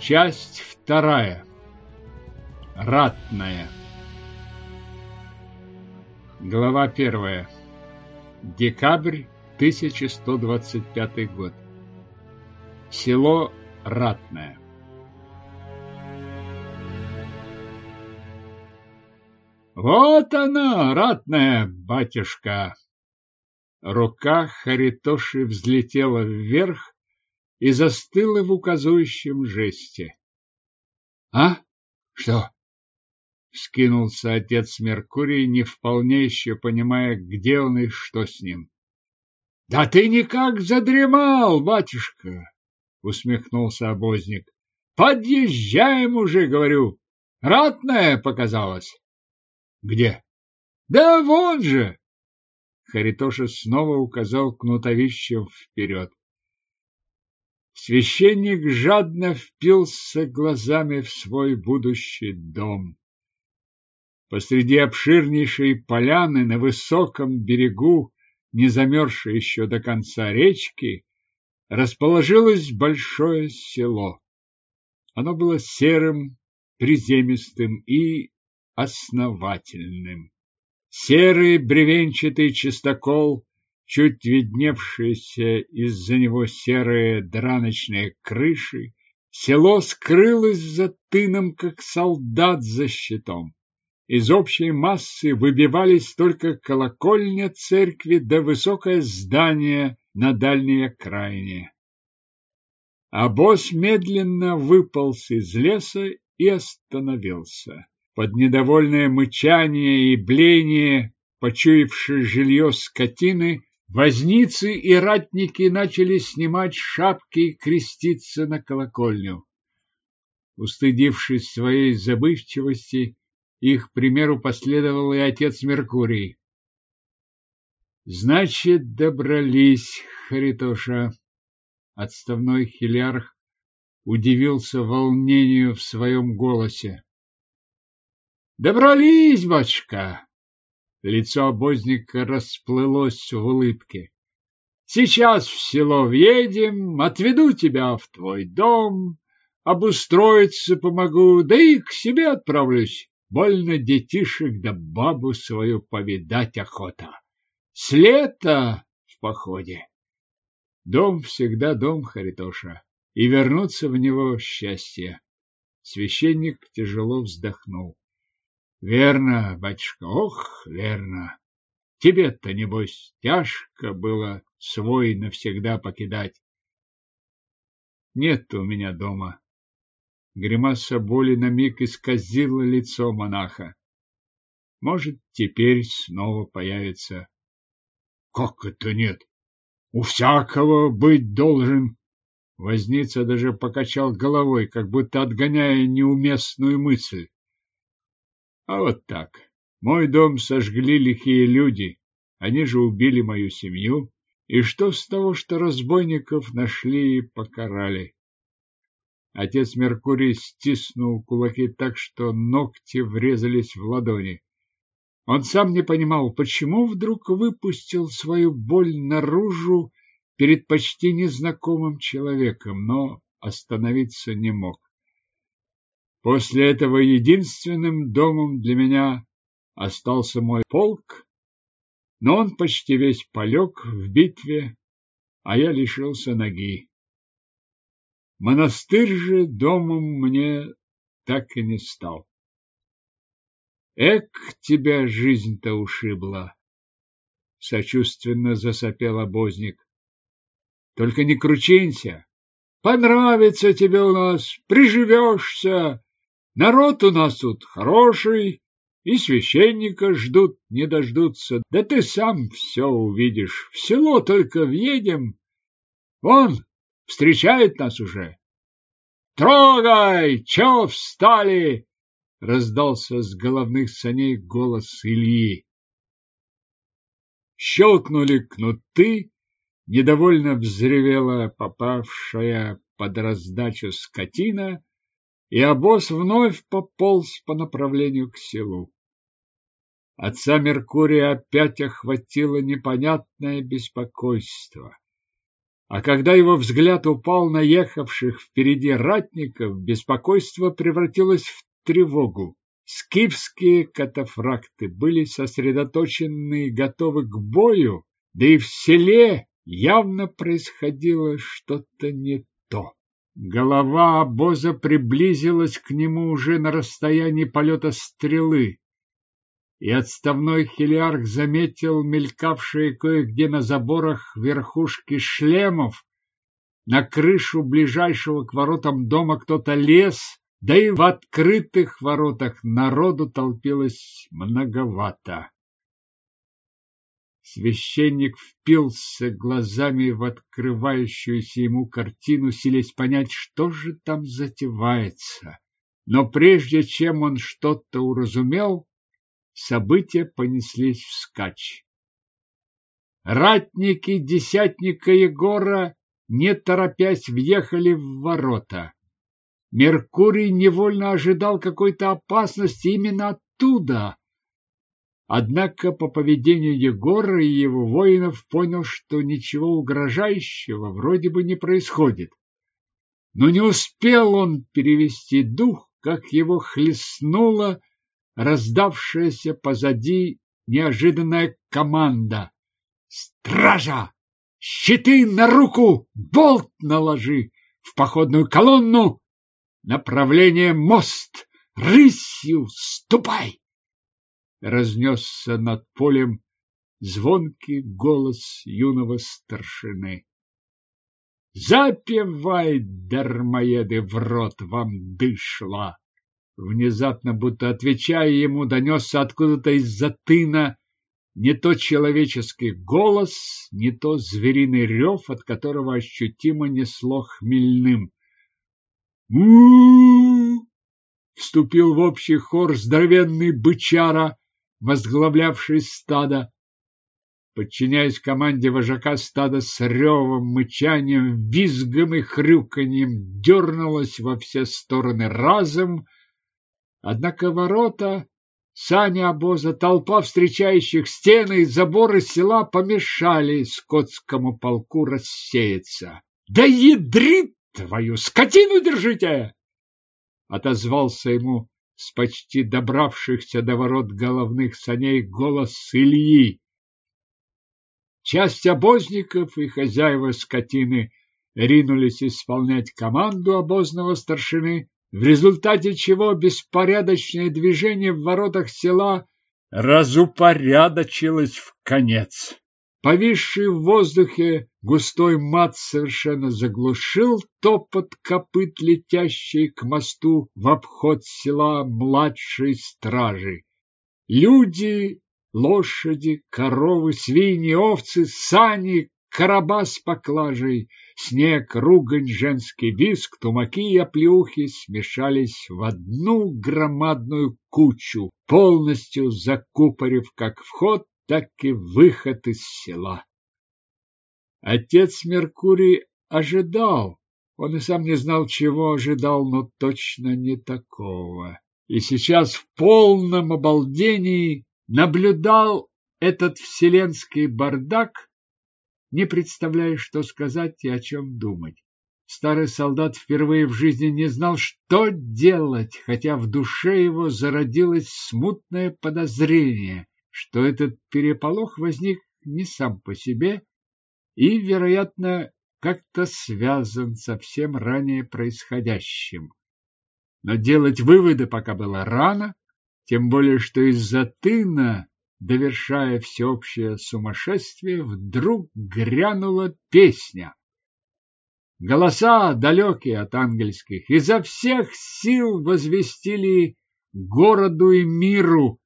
Часть вторая. Ратная. Глава первая. Декабрь 1125 год. Село Ратное. Вот она, ратная батюшка! Рука Харитоши взлетела вверх и застыла в указующем жесте. — А? Что? — скинулся отец Меркурий, не вполне еще понимая, где он и что с ним. — Да ты никак задремал, батюшка! — усмехнулся обозник. — Подъезжаем уже, говорю. Ратная показалась. — Где? — Да вон же! Харитоша снова указал кнутовищем вперед. Священник жадно впился глазами в свой будущий дом. Посреди обширнейшей поляны на высоком берегу, не замерзшей еще до конца речки, расположилось большое село. Оно было серым, приземистым и основательным. Серый бревенчатый чистокол, чуть видневшиеся из-за него серые драночные крыши, село скрылось за тыном, как солдат за щитом. Из общей массы выбивались только колокольня церкви да высокое здание на дальней окраине. А босс медленно выполз из леса и остановился. Под недовольное мычание и бление, почуявшие жилье скотины, возницы и ратники начали снимать шапки и креститься на колокольню. Устыдившись своей забывчивости, их примеру последовал и отец Меркурий. Значит, добрались, Харитоша. Отставной хилярх удивился волнению в своем голосе. Добрались, батюшка! Лицо обозника расплылось в улыбке. Сейчас в село въедем, отведу тебя в твой дом, обустроиться помогу, да и к себе отправлюсь. Больно детишек да бабу свою повидать охота. С лета в походе. Дом всегда дом, Харитоша, и вернуться в него счастье. Священник тяжело вздохнул. Верно, батюшка, ох, верно. Тебе-то, небось, тяжко было свой навсегда покидать. Нет у меня дома. Гримаса боли на миг исказила лицо монаха. Может, теперь снова появится. Как это нет? У всякого быть должен. Возница даже покачал головой, как будто отгоняя неуместную мысль. А вот так. Мой дом сожгли лихие люди. Они же убили мою семью. И что с того, что разбойников нашли и покарали? Отец Меркурий стиснул кулаки так, что ногти врезались в ладони. Он сам не понимал, почему вдруг выпустил свою боль наружу перед почти незнакомым человеком, но остановиться не мог. После этого единственным домом для меня остался мой полк, но он почти весь полег в битве, а я лишился ноги. Монастырь же домом мне так и не стал. Эк, тебя жизнь-то ушибла! Сочувственно засопел обозник. Только не кручинься. Понравится тебе у нас, приживешься, Народ у нас тут хороший, и священника ждут, не дождутся. Да ты сам все увидишь. В село только въедем. Вон, встречает нас уже. Трогай! Чё встали? Раздался с головных саней голос Ильи. Щелкнули кнуты, недовольно взревела попавшая под раздачу скотина, и обоз вновь пополз по направлению к селу. Отца Меркурия опять охватило непонятное беспокойство. А когда его взгляд упал на ехавших впереди ратников, беспокойство превратилось в тревогу. Скифские катафракты были сосредоточены и готовы к бою, да и в селе явно происходило что-то не то. Голова обоза приблизилась к нему уже на расстоянии полета стрелы, и отставной хелиарх заметил мелькавшие кое-где на заборах верхушки шлемов. На крышу ближайшего к воротам дома кто-то лез, да и в открытых воротах народу толпилось многовато. Священник впился глазами в открывающуюся ему картину, силясь понять, что же там затевается. Но прежде чем он что-то уразумел, события понеслись вскачь. Ратники десятника Егора, не торопясь, въехали в ворота. Меркурий невольно ожидал какой-то опасности именно оттуда. Однако по поведению Егора и его воинов понял, что ничего угрожающего вроде бы не происходит. Но не успел он перевести дух, как его хлестнула раздавшаяся позади неожиданная команда. «Стража! Щиты на руку! Болт наложи! В походную колонну! Направление мост! Рысью ступай!» Разнесся над полем звонкий голос юного старшины. Запевай, дармоеды, в рот вам дышла! Внезапно, будто отвечая ему, донесся откуда-то из-за тына не то человеческий голос, не то звериный рев, от которого ощутимо несло хмельным у вступил в общий хор здоровенный бычара, возглавлявший стадо. Подчиняясь команде вожака, стадо с ревом, мычанием, визгом и хрюканьем дернулось во все стороны разом, однако ворота, сани обоза, толпа встречающих стены и заборы села помешали скотскому полку рассеяться. Да ядрит Твою скотину держите! Отозвался ему с почти добравшихся до ворот головных саней голос Ильи. Часть обозников и хозяева скотины ринулись исполнять команду обозного старшины, в результате чего беспорядочное движение в воротах села разупорядочилось в конец. Повисший в воздухе густой мат совершенно заглушил топот копыт, летящей к мосту в обход села младшей стражи. Люди, лошади, коровы, свиньи, овцы, сани, короба с поклажей, снег, ругань, женский виск, тумаки и оплеухи смешались в одну громадную кучу, полностью закупорив как вход, так и выход из села. Отец Меркурий ожидал, он и сам не знал, чего ожидал, но точно не такого. И сейчас в полном обалдении наблюдал этот вселенский бардак, не представляя, что сказать и о чем думать. Старый солдат впервые в жизни не знал, что делать, хотя в душе его зародилось смутное подозрение что этот переполох возник не сам по себе и, вероятно, как-то связан со всем ранее происходящим. Но делать выводы пока было рано, тем более что из-за тына, довершая всеобщее сумасшествие, вдруг грянула песня. Голоса, далекие от ангельских, изо всех сил возвестили городу и миру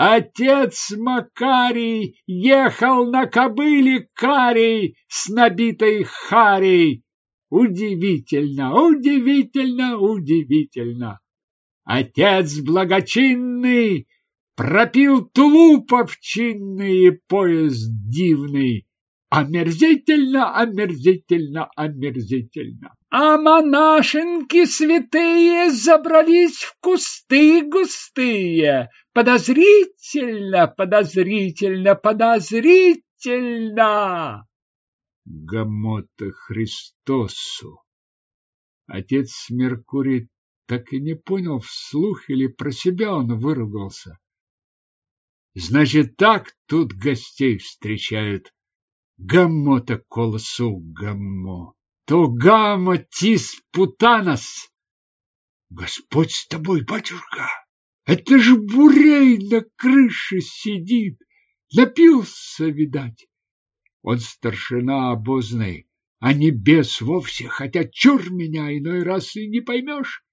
Отец Макарий ехал на кобыле карей с набитой харей. Удивительно, удивительно, удивительно. Отец благочинный пропил тулупов чинный и поезд дивный. Омерзительно, омерзительно, омерзительно. А монашенки святые забрались в кусты густые. Подозрительно, подозрительно, подозрительно. Гамота Христосу. Отец Меркурий так и не понял, вслух или про себя он выругался. Значит, так тут гостей встречают. Гаммо-то колосу гаммо. То гамма тис путанас. Господь с тобой, батюшка! Это же бурей на крыше сидит. Напился, видать. Он старшина обозный, а не бес вовсе, хотя чур меня иной раз и не поймешь.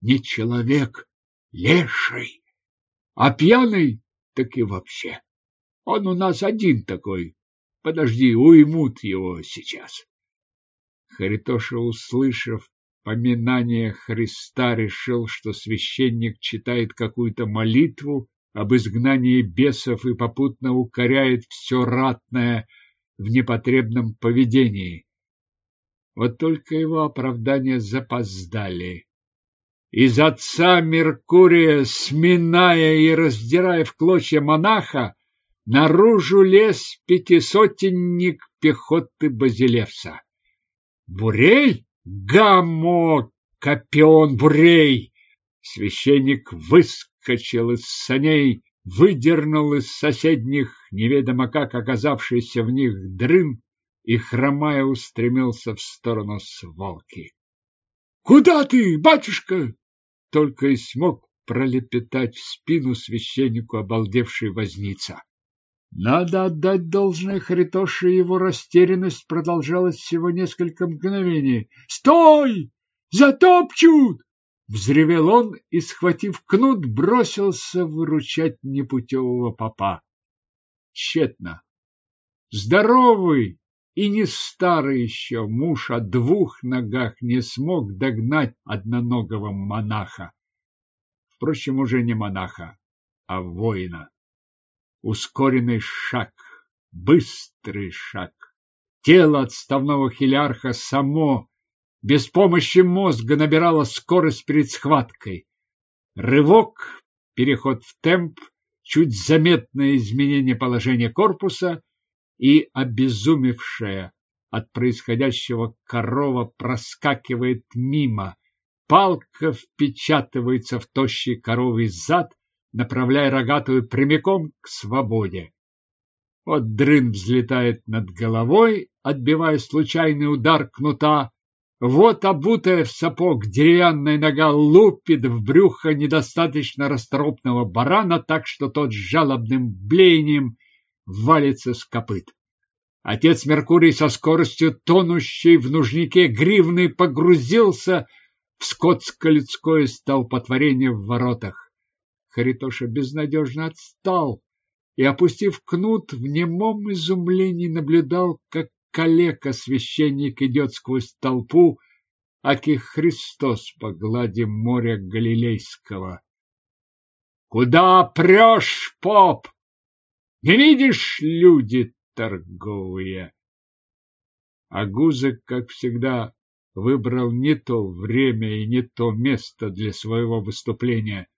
Не человек, леший, а пьяный так и вообще. Он у нас один такой. Подожди, уймут его сейчас. Харитоша, услышав поминание Христа, решил, что священник читает какую-то молитву об изгнании бесов и попутно укоряет все ратное в непотребном поведении. Вот только его оправдания запоздали. Из отца Меркурия, сминая и раздирая в клочья монаха, наружу лез пятисотенник пехоты Базилевса. Бурей? Гаммо! Копион Бурей! Священник выскочил из саней, выдернул из соседних, неведомо как оказавшийся в них дрын и, хромая, устремился в сторону свалки. — Куда ты, батюшка? — только и смог пролепетать в спину священнику обалдевший возница. Надо отдать должное Харитоше, его растерянность продолжалась всего несколько мгновений. «Стой! Затопчут!» Взревел он и, схватив кнут, бросился выручать непутевого папа. Тщетно. Здоровый и не старый еще муж о двух ногах не смог догнать одноногого монаха. Впрочем, уже не монаха, а воина. Ускоренный шаг, быстрый шаг. Тело отставного хилярха само без помощи мозга набирала скорость перед схваткой. Рывок, переход в темп, чуть заметное изменение положения корпуса и обезумевшая от происходящего корова проскакивает мимо. Палка впечатывается в тощий коровий зад, направляя рогатую прямиком к свободе. Вот дрын взлетает над головой, отбивая случайный удар кнута, вот обутая в сапог деревянная нога лупит в брюхо недостаточно расторопного барана, так что тот с жалобным блеянием валится с копыт. Отец Меркурий со скоростью тонущей в нужнике гривны погрузился в скотско-людское столпотворение в воротах. Харитоша безнадежно отстал и, опустив кнут, в немом изумлении наблюдал, как калека-священник идет сквозь толпу, аки Христос по глади моря Галилейского. Куда прешь, поп? Не видишь, люди торговые? А Гузик, как всегда, выбрал не то время и не то место для своего выступления.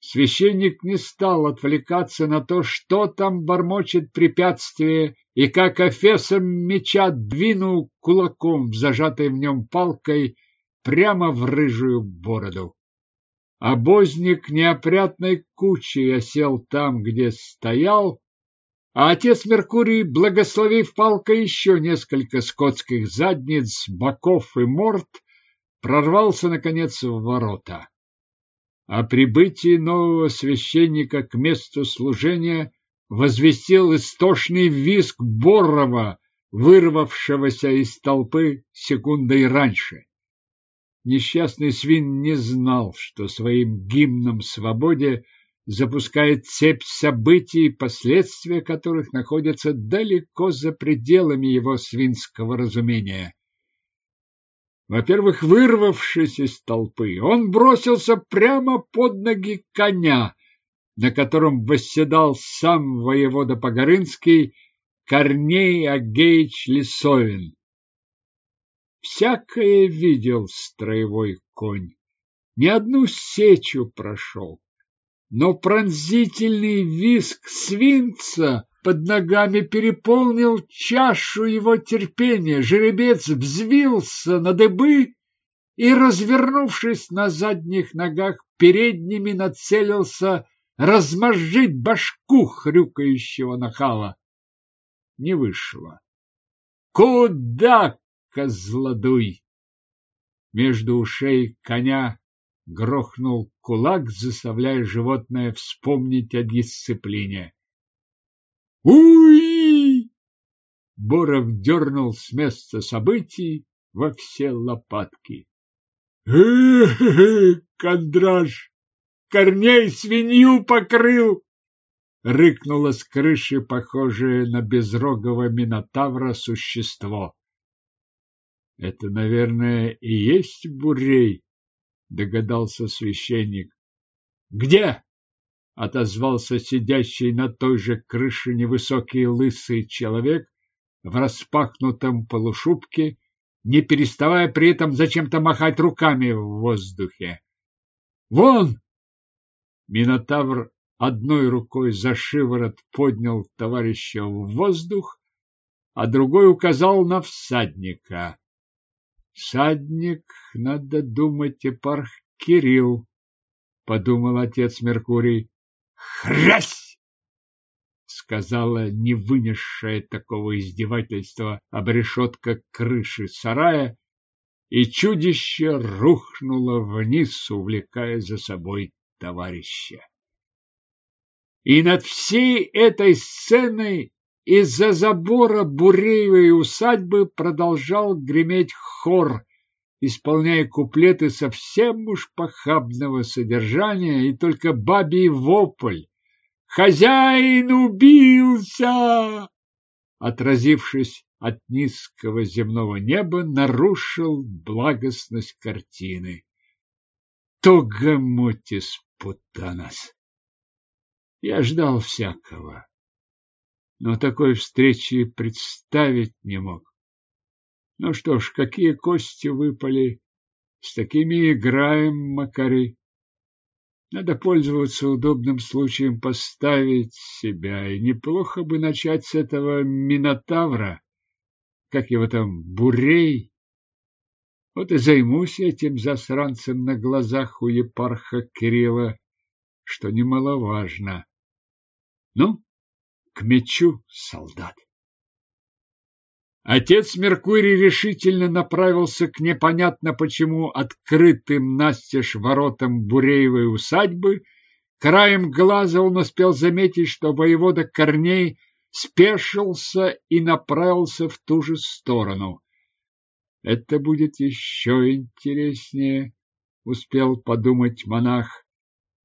Священник не стал отвлекаться на то, что там бормочет препятствие, и как Афесом меча двинул кулаком зажатой в нем палкой прямо в рыжую бороду. Обозник неопрятной кучей осел там, где стоял, а отец Меркурий, благословив палкой еще несколько скотских задниц, боков и морд, прорвался, наконец, в ворота. О прибытии нового священника к месту служения возвестил истошный визг Борова, вырвавшегося из толпы секундой раньше. Несчастный свин не знал, что своим гимном свободе запускает цепь событий, последствия которых находятся далеко за пределами его свинского разумения. Во-первых, вырвавшись из толпы, он бросился прямо под ноги коня, на котором восседал сам воевода Погорынский Корней Агеич Лисовин. Всякое видел строевой конь, ни одну сечу прошел, но пронзительный виск свинца под ногами переполнил чашу его терпения. Жеребец взвился на дыбы и, развернувшись на задних ногах, передними нацелился размозжить башку хрюкающего нахала. Не вышло. Куда, козлодуй? Между ушей коня грохнул кулак, заставляя животное вспомнить о дисциплине. Уи! Боров дернул с места событий во все лопатки. Э-э-э, Кондраш, корней свинью покрыл! Рыкнуло с крыши похожее на безрогого минотавра существо. Это, наверное, и есть бурей, догадался священник. Где? Отозвался сидящий на той же крыше невысокий лысый человек в распахнутом полушубке, не переставая при этом зачем-то махать руками в воздухе. Вон! Минотавр одной рукой за шиворот поднял товарища в воздух, а другой указал на всадника. Всадник, надо думать, епарх Кирилл, подумал отец Меркурий. Хрясь! сказала не вынесшая такого издевательства обрешетка крыши сарая, и чудище рухнуло вниз, увлекая за собой товарища. И над всей этой сценой из-за забора Буреевой усадьбы продолжал греметь хор, исполняя куплеты совсем уж похабного содержания, и только бабий вопль «Хозяин убился!» отразившись от низкого земного неба, нарушил благостность картины. Тогомотис путанас! Я ждал всякого, но такой встречи представить не мог. Ну что ж, какие кости выпали, с такими играем, Макари. Надо пользоваться удобным случаем поставить себя, и неплохо бы начать с этого Минотавра, как его там, Бурей. Вот и займусь этим засранцем на глазах у епарха Кирилла, что немаловажно. Ну, к мечу, солдат. Отец Меркурий решительно направился к непонятно почему открытым настежь воротам Буреевой усадьбы. Краем глаза он успел заметить, что воевода Корней спешился и направился в ту же сторону. Это будет еще интереснее, успел подумать монах.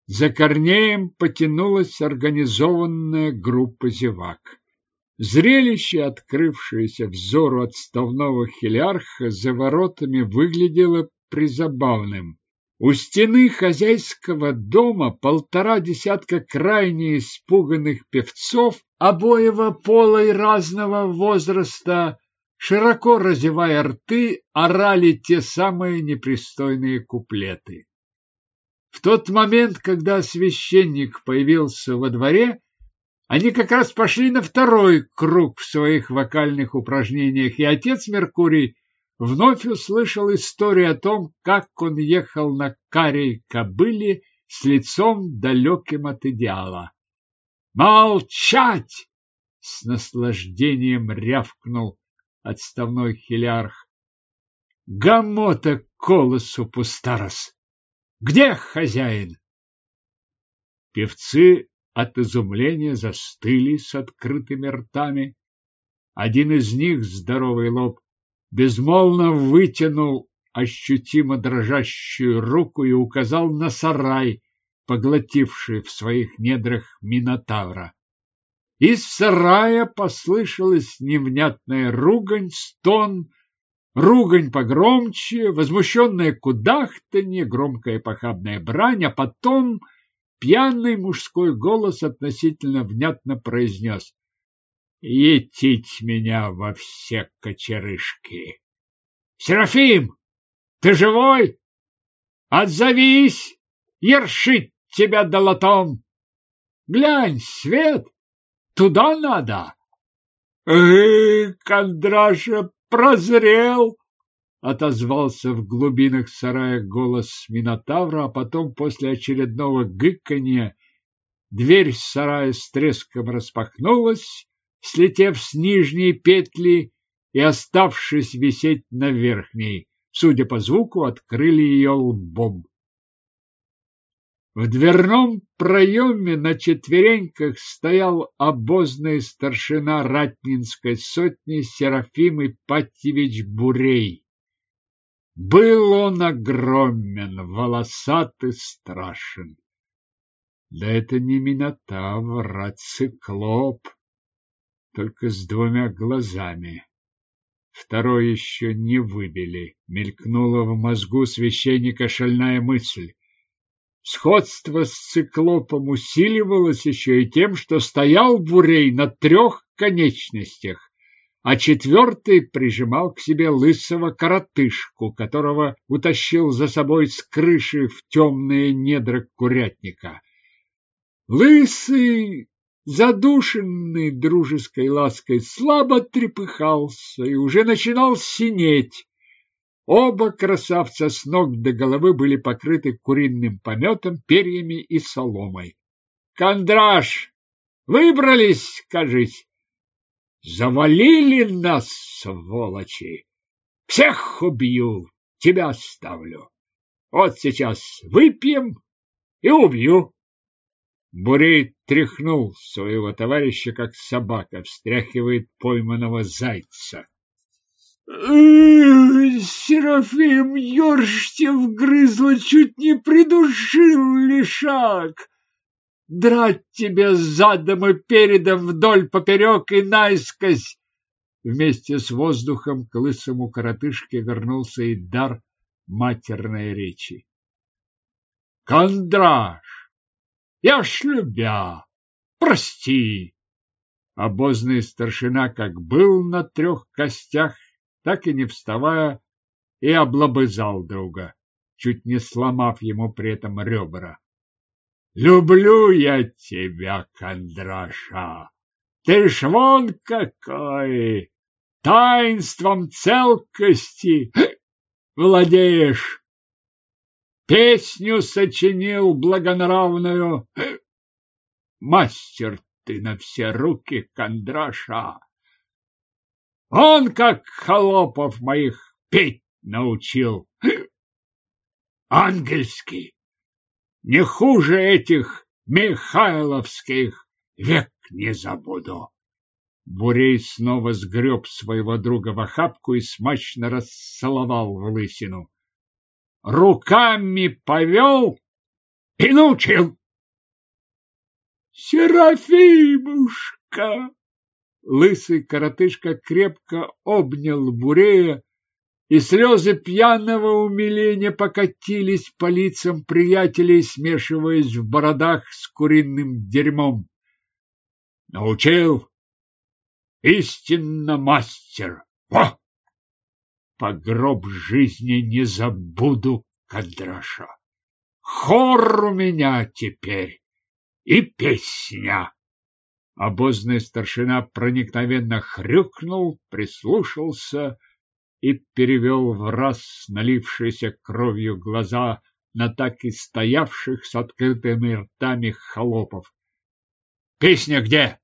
За Корнеем потянулась организованная группа зевак. Зрелище, открывшееся взору отставного хилярха, за воротами выглядело призабавным. У стены хозяйского дома полтора десятка крайне испуганных певцов обоего пола и разного возраста, широко разевая рты, орали те самые непристойные куплеты. В тот момент, когда священник появился во дворе, они как раз пошли на второй круг в своих вокальных упражнениях, и отец Меркурий вновь услышал историю о том, как он ехал на карей кобыле с лицом далеким от идеала. «Молчать!» — с наслаждением рявкнул отставной хилярх. «Гамота колосу пустарос! Где хозяин?» Певцы от изумления застыли с открытыми ртами. Один из них, здоровый лоб, безмолвно вытянул ощутимо дрожащую руку и указал на сарай, поглотивший в своих недрах Минотавра. Из сарая послышалась невнятная ругань, стон, ругань погромче, возмущенное кудахтанье, громкая похабная брань, а потом Пьяный мужской голос относительно внятно произнес «Етить меня во все кочерышки!» «Серафим, ты живой? Отзовись! Ершить тебя долотом! Глянь, свет! туда надо. Эй, Кондраша прозрел, отозвался в глубинах сарая голос Минотавра, а потом после очередного гыканья дверь сарая с треском распахнулась, слетев с нижней петли и оставшись висеть на верхней. Судя по звуку, открыли ее лбом. В дверном проеме на четвереньках стоял обозный старшина Ратнинской сотни Серафим Ипатьевич Бурей. Был он огромен, волосат и страшен. Да это не Минотавр, а циклоп, только с двумя глазами. Второй еще не выбили. Мелькнула в мозгу священника шальная мысль. Сходство с циклопом усиливалось еще и тем, что стоял Бурей на трех конечностях, а четвертый прижимал к себе лысого коротышку, которого утащил за собой с крыши в темные недра курятника. Лысый, задушенный дружеской лаской, слабо трепыхался и уже начинал синеть. Оба красавца с ног до головы были покрыты куриным пометом, перьями и соломой. Кондраш, выбрались, кажись. Завалили нас, сволочи. Всех убью, тебя оставлю. Вот сейчас выпьем и убью. Бурей тряхнул своего товарища, как собака встряхивает пойманного зайца. Серафим Ёрште вгрызла, чуть не придушил лишак. Драть тебя задом и передом вдоль поперек и наискось. Вместе с воздухом к лысому коротышке вернулся и дар матерной речи. Кондраш, я ж любя, прости. Обозный старшина как был на трех костях, так и не вставая, и облобызал друга, чуть не сломав ему при этом ребра. «Люблю я тебя, Кондраша! Ты ж вон какой! Таинством целкости владеешь! Песню сочинил благонравную. Мастер ты на все руки, Кондраша! Он, как холопов моих, петь научил. Ангельский. Не хуже этих Михайловских век не забуду. Бурей снова сгреб своего друга в охапку и смачно расцеловал в лысину. Руками повел и научил. Серафимушка! Лысый коротышка крепко обнял Бурея, и слезы пьяного умиления покатились по лицам приятелей, смешиваясь в бородах с куриным дерьмом. Научил истинно мастер. Во! По гроб жизни не забуду Кандраша. Хор у меня теперь и песня. Обозный старшина проникновенно хрюкнул, прислушался и перевел в раз налившиеся кровью глаза на так и стоявших с открытыми ртами холопов. «Песня где?»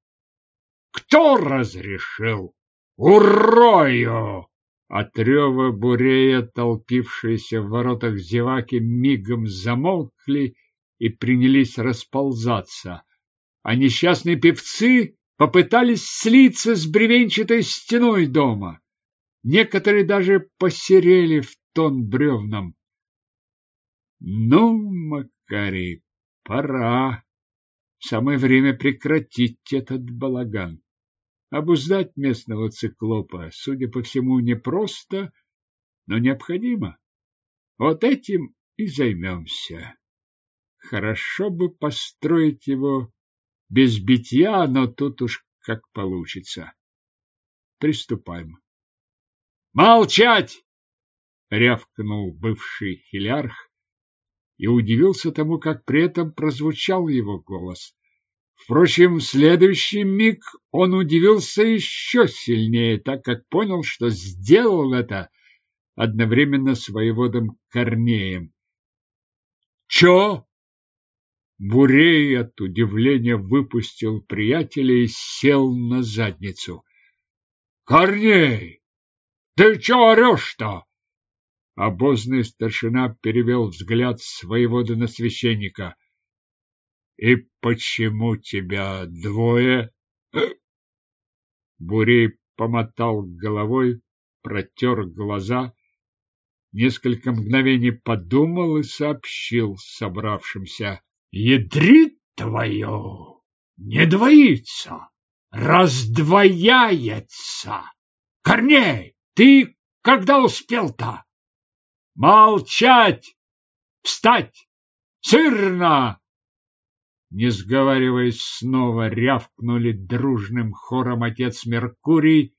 «Кто разрешил?» «Урою!» От рева бурея, толпившиеся в воротах зеваки, мигом замолкли и принялись расползаться а несчастные певцы попытались слиться с бревенчатой стеной дома. Некоторые даже посерели в тон бревнам. Ну, Макарий, пора. Самое время прекратить этот балаган. Обуздать местного циклопа, судя по всему, непросто, но необходимо. Вот этим и займемся. Хорошо бы построить его без битья, но тут уж как получится. Приступаем. Молчать! рявкнул бывший хилярх и удивился тому, как при этом прозвучал его голос. Впрочем, в следующий миг он удивился еще сильнее, так как понял, что сделал это одновременно с воеводом Корнеем. «Чё?» Бурей от удивления выпустил приятеля и сел на задницу. «Корней, ты чё орёшь-то?» Обозный старшина перевел взгляд с воевода на священника. И почему тебя двое? Бурей помотал головой, протер глаза, несколько мгновений подумал и сообщил собравшимся. Ядрит твою! Не двоится, раздвояется. Корней, ты когда успел-то? Молчать! Встать! Сырно! не сговариваясь, снова рявкнули дружным хором отец Меркурий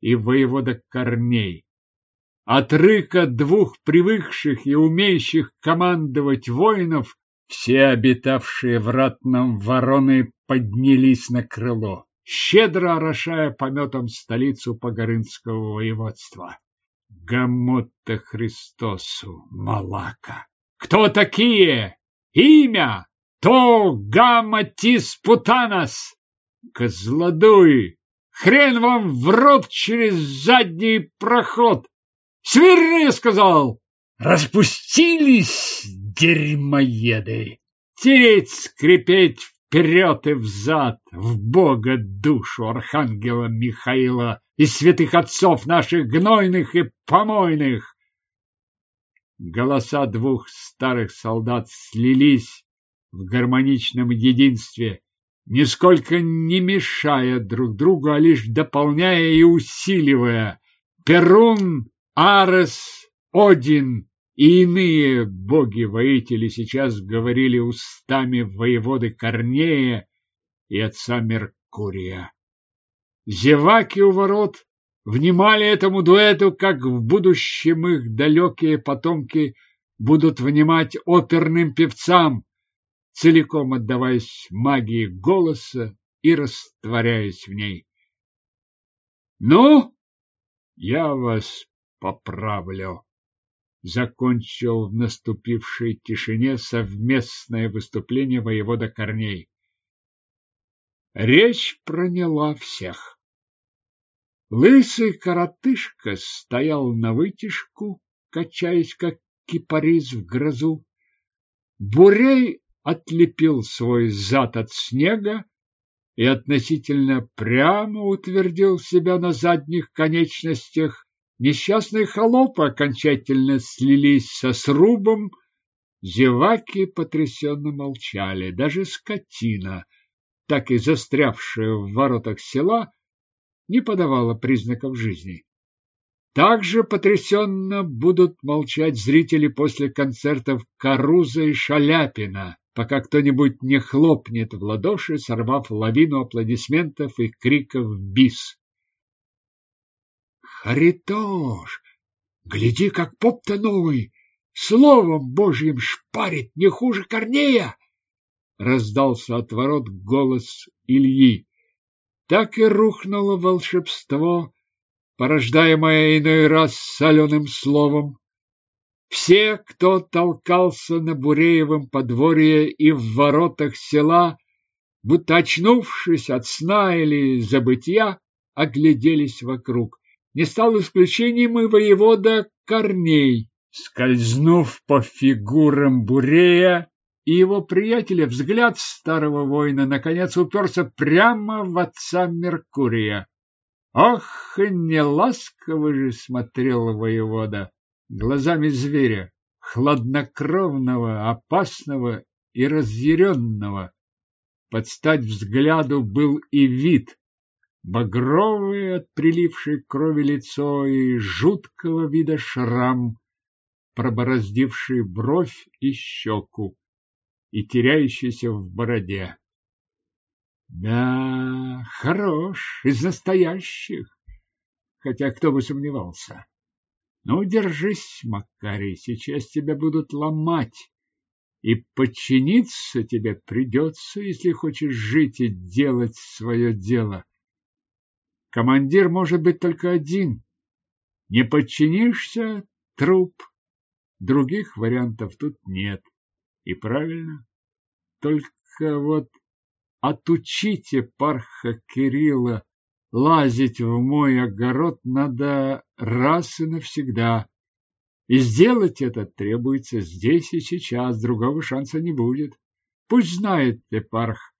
и воевода Корней. От рыка двух привыкших и умеющих командовать воинов все обитавшие в ратном вороны поднялись на крыло, щедро орошая пометом столицу Погорынского воеводства. Гамотта Христосу, Малака! Кто такие? Имя? То гаматис путанас! Козлодуй! Хрен вам в рот через задний проход! Смирно, сказал! Распустились, дерьмоеды! Тереть, скрипеть вперед и взад, в Бога душу архангела Михаила и святых отцов наших гнойных и помойных! Голоса двух старых солдат слились в гармоничном единстве, нисколько не мешая друг другу, а лишь дополняя и усиливая. Перун, Арес, Один и иные боги-воители сейчас говорили устами воеводы Корнея и отца Меркурия. Зеваки у ворот внимали этому дуэту, как в будущем их далекие потомки будут внимать оперным певцам, целиком отдаваясь магии голоса и растворяясь в ней. «Ну, я вас поправлю», — закончил в наступившей тишине совместное выступление воевода Корней. Речь проняла всех. Лысый коротышка стоял на вытяжку, качаясь, как кипарис в грозу. Бурей отлепил свой зад от снега и относительно прямо утвердил себя на задних конечностях. Несчастные холопы окончательно слились со срубом, зеваки потрясенно молчали, даже скотина, так и застрявшая в воротах села, не подавала признаков жизни. Также потрясенно будут молчать зрители после концертов Каруза и Шаляпина, пока кто-нибудь не хлопнет в ладоши, сорвав лавину аплодисментов и криков «Бис!». «Харитош! Гляди, как поп-то новый! Словом Божьим шпарит не хуже Корнея!» Раздался от ворот голос Ильи. Так и рухнуло волшебство, порождаемое иной раз соленым словом. Все, кто толкался на Буреевом подворье и в воротах села, будто очнувшись от сна или забытья, огляделись вокруг. Не стал исключением и воевода Корней, скользнув по фигурам Бурея и его приятеля, взгляд старого воина наконец уперся прямо в отца Меркурия. Ох, не ласково же смотрел воевода! глазами зверя, хладнокровного, опасного и разъяренного. Под стать взгляду был и вид, багровый от прилившей крови лицо и жуткого вида шрам, пробороздивший бровь и щеку и теряющийся в бороде. Да, хорош, из настоящих, хотя кто бы сомневался. Ну, держись, Макарий, сейчас тебя будут ломать. И подчиниться тебе придется, если хочешь жить и делать свое дело. Командир может быть только один. Не подчинишься – труп. Других вариантов тут нет. И правильно. Только вот отучите парха Кирилла лазить в мой огород надо раз и навсегда. И сделать это требуется здесь и сейчас, другого шанса не будет. Пусть знает Эпарх,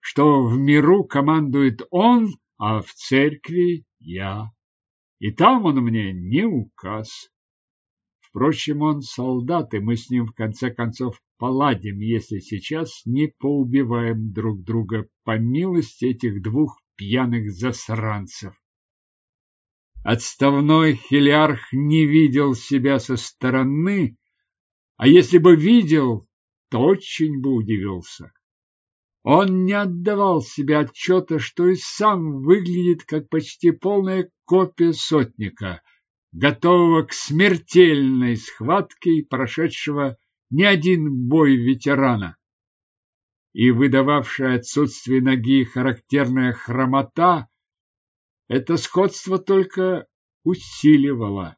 что в миру командует он, а в церкви я. И там он мне не указ. Впрочем, он солдат, и мы с ним в конце концов поладим, если сейчас не поубиваем друг друга по милости этих двух пьяных засранцев. Отставной хилярх не видел себя со стороны, а если бы видел, то очень бы удивился. Он не отдавал себе отчета, что и сам выглядит как почти полная копия сотника, готового к смертельной схватке и прошедшего не один бой ветерана. И выдававшая отсутствие ноги характерная хромота это сходство только усиливало.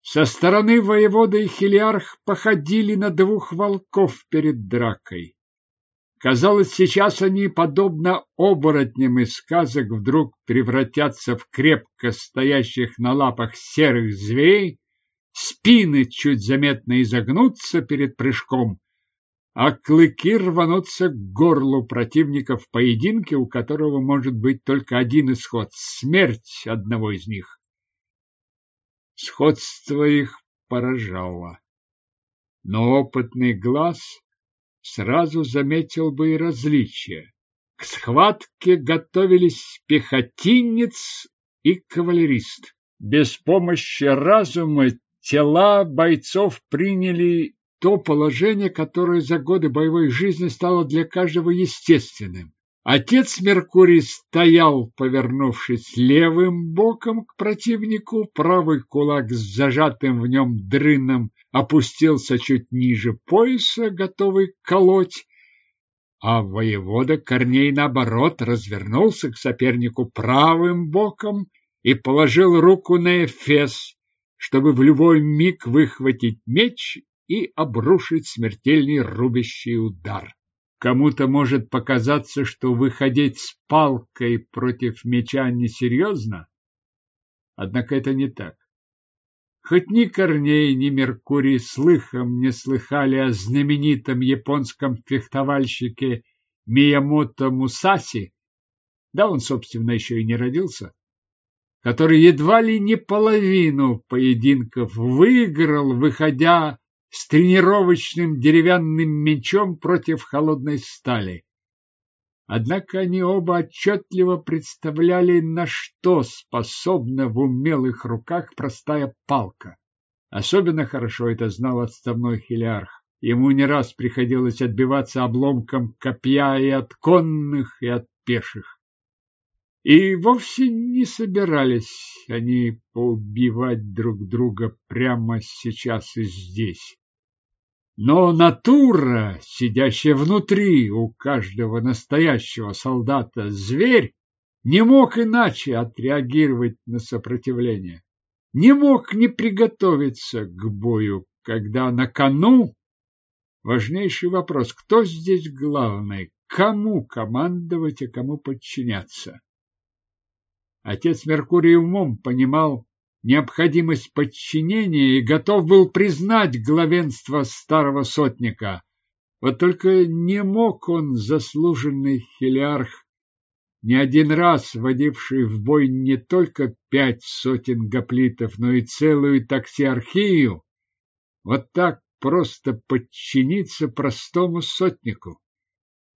Со стороны воевода и хилиарх походили на двух волков перед дракой. Казалось, сейчас они, подобно оборотням из сказок, вдруг превратятся в крепко стоящих на лапах серых зверей, спины чуть заметно изогнутся перед прыжком, а клыки рванутся к горлу противника в поединке, у которого может быть только один исход – смерть одного из них. Сходство их поражало. Но опытный глаз сразу заметил бы и различия. К схватке готовились пехотинец и кавалерист. Без помощи разума тела бойцов приняли то положение, которое за годы боевой жизни стало для каждого естественным. Отец Меркурий стоял, повернувшись левым боком к противнику, правый кулак с зажатым в нем дрыном опустился чуть ниже пояса, готовый колоть, а воевода Корней, наоборот, развернулся к сопернику правым боком и положил руку на эфес, чтобы в любой миг выхватить меч и обрушить смертельный рубящий удар. Кому-то может показаться, что выходить с палкой против меча несерьезно, однако это не так. Хоть ни Корней, ни Меркурий слыхом не слыхали о знаменитом японском фехтовальщике Миямото Мусаси, да он, собственно, еще и не родился, который едва ли не половину поединков выиграл, выходя с тренировочным деревянным мечом против холодной стали. Однако они оба отчетливо представляли, на что способна в умелых руках простая палка. Особенно хорошо это знал отставной хилиарх. Ему не раз приходилось отбиваться обломком копья и от конных, и от пеших. И вовсе не собирались они поубивать друг друга прямо сейчас и здесь. Но натура, сидящая внутри у каждого настоящего солдата, зверь, не мог иначе отреагировать на сопротивление. Не мог не приготовиться к бою, когда на кону важнейший вопрос, кто здесь главный, кому командовать и кому подчиняться. Отец Меркурий умом понимал, необходимость подчинения и готов был признать главенство старого сотника. Вот только не мог он, заслуженный хелиарх, не один раз водивший в бой не только пять сотен гоплитов, но и целую таксиархию, вот так просто подчиниться простому сотнику.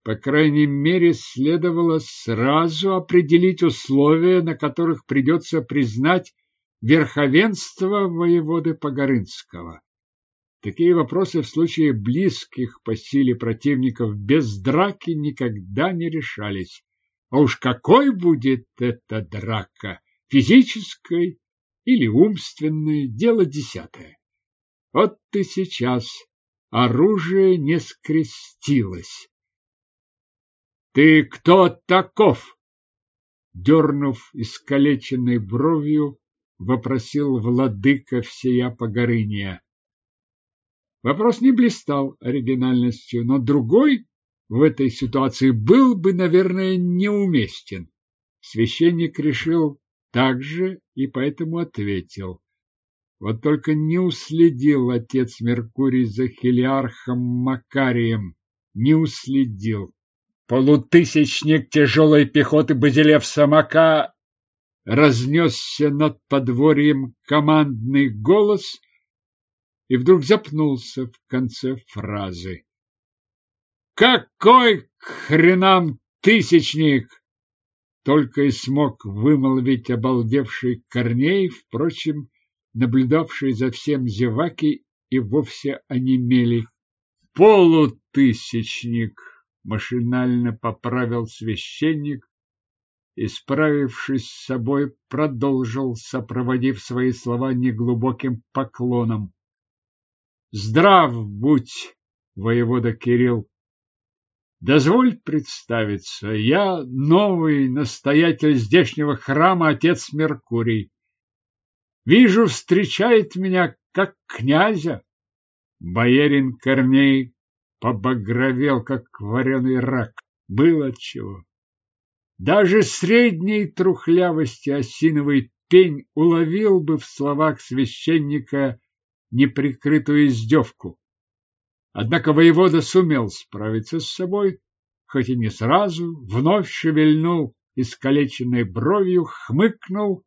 По крайней мере, следовало сразу определить условия, на которых придется признать верховенство воеводы Погорынского. Такие вопросы в случае близких по силе противников без драки никогда не решались. А уж какой будет эта драка, физической или умственной, дело десятое. Вот ты сейчас оружие не скрестилось. «Ты кто таков?» Дернув искалеченной бровью, вопросил владыка всея Погорыния. Вопрос не блистал оригинальностью, но другой в этой ситуации был бы, наверное, неуместен. Священник решил так же и поэтому ответил. Вот только не уследил отец Меркурий за хелиархом Макарием, не уследил. Полутысячник тяжелой пехоты Базилев Самака разнесся над подворьем командный голос и вдруг запнулся в конце фразы. «Какой к хренам тысячник!» Только и смог вымолвить обалдевший Корней, впрочем, наблюдавший за всем зеваки и вовсе онемели. «Полутысячник!» — машинально поправил священник и, справившись с собой, продолжил, сопроводив свои слова неглубоким поклоном. Здрав будь, воевода Кирилл. Дозволь представиться, я новый настоятель здешнего храма, отец Меркурий. Вижу, встречает меня как князя. Боярин Корней побагровел, как вареный рак. Было чего. Даже средней трухлявости осиновый пень уловил бы в словах священника неприкрытую издевку. Однако воевода сумел справиться с собой, хоть и не сразу, вновь шевельнул искалеченной бровью, хмыкнул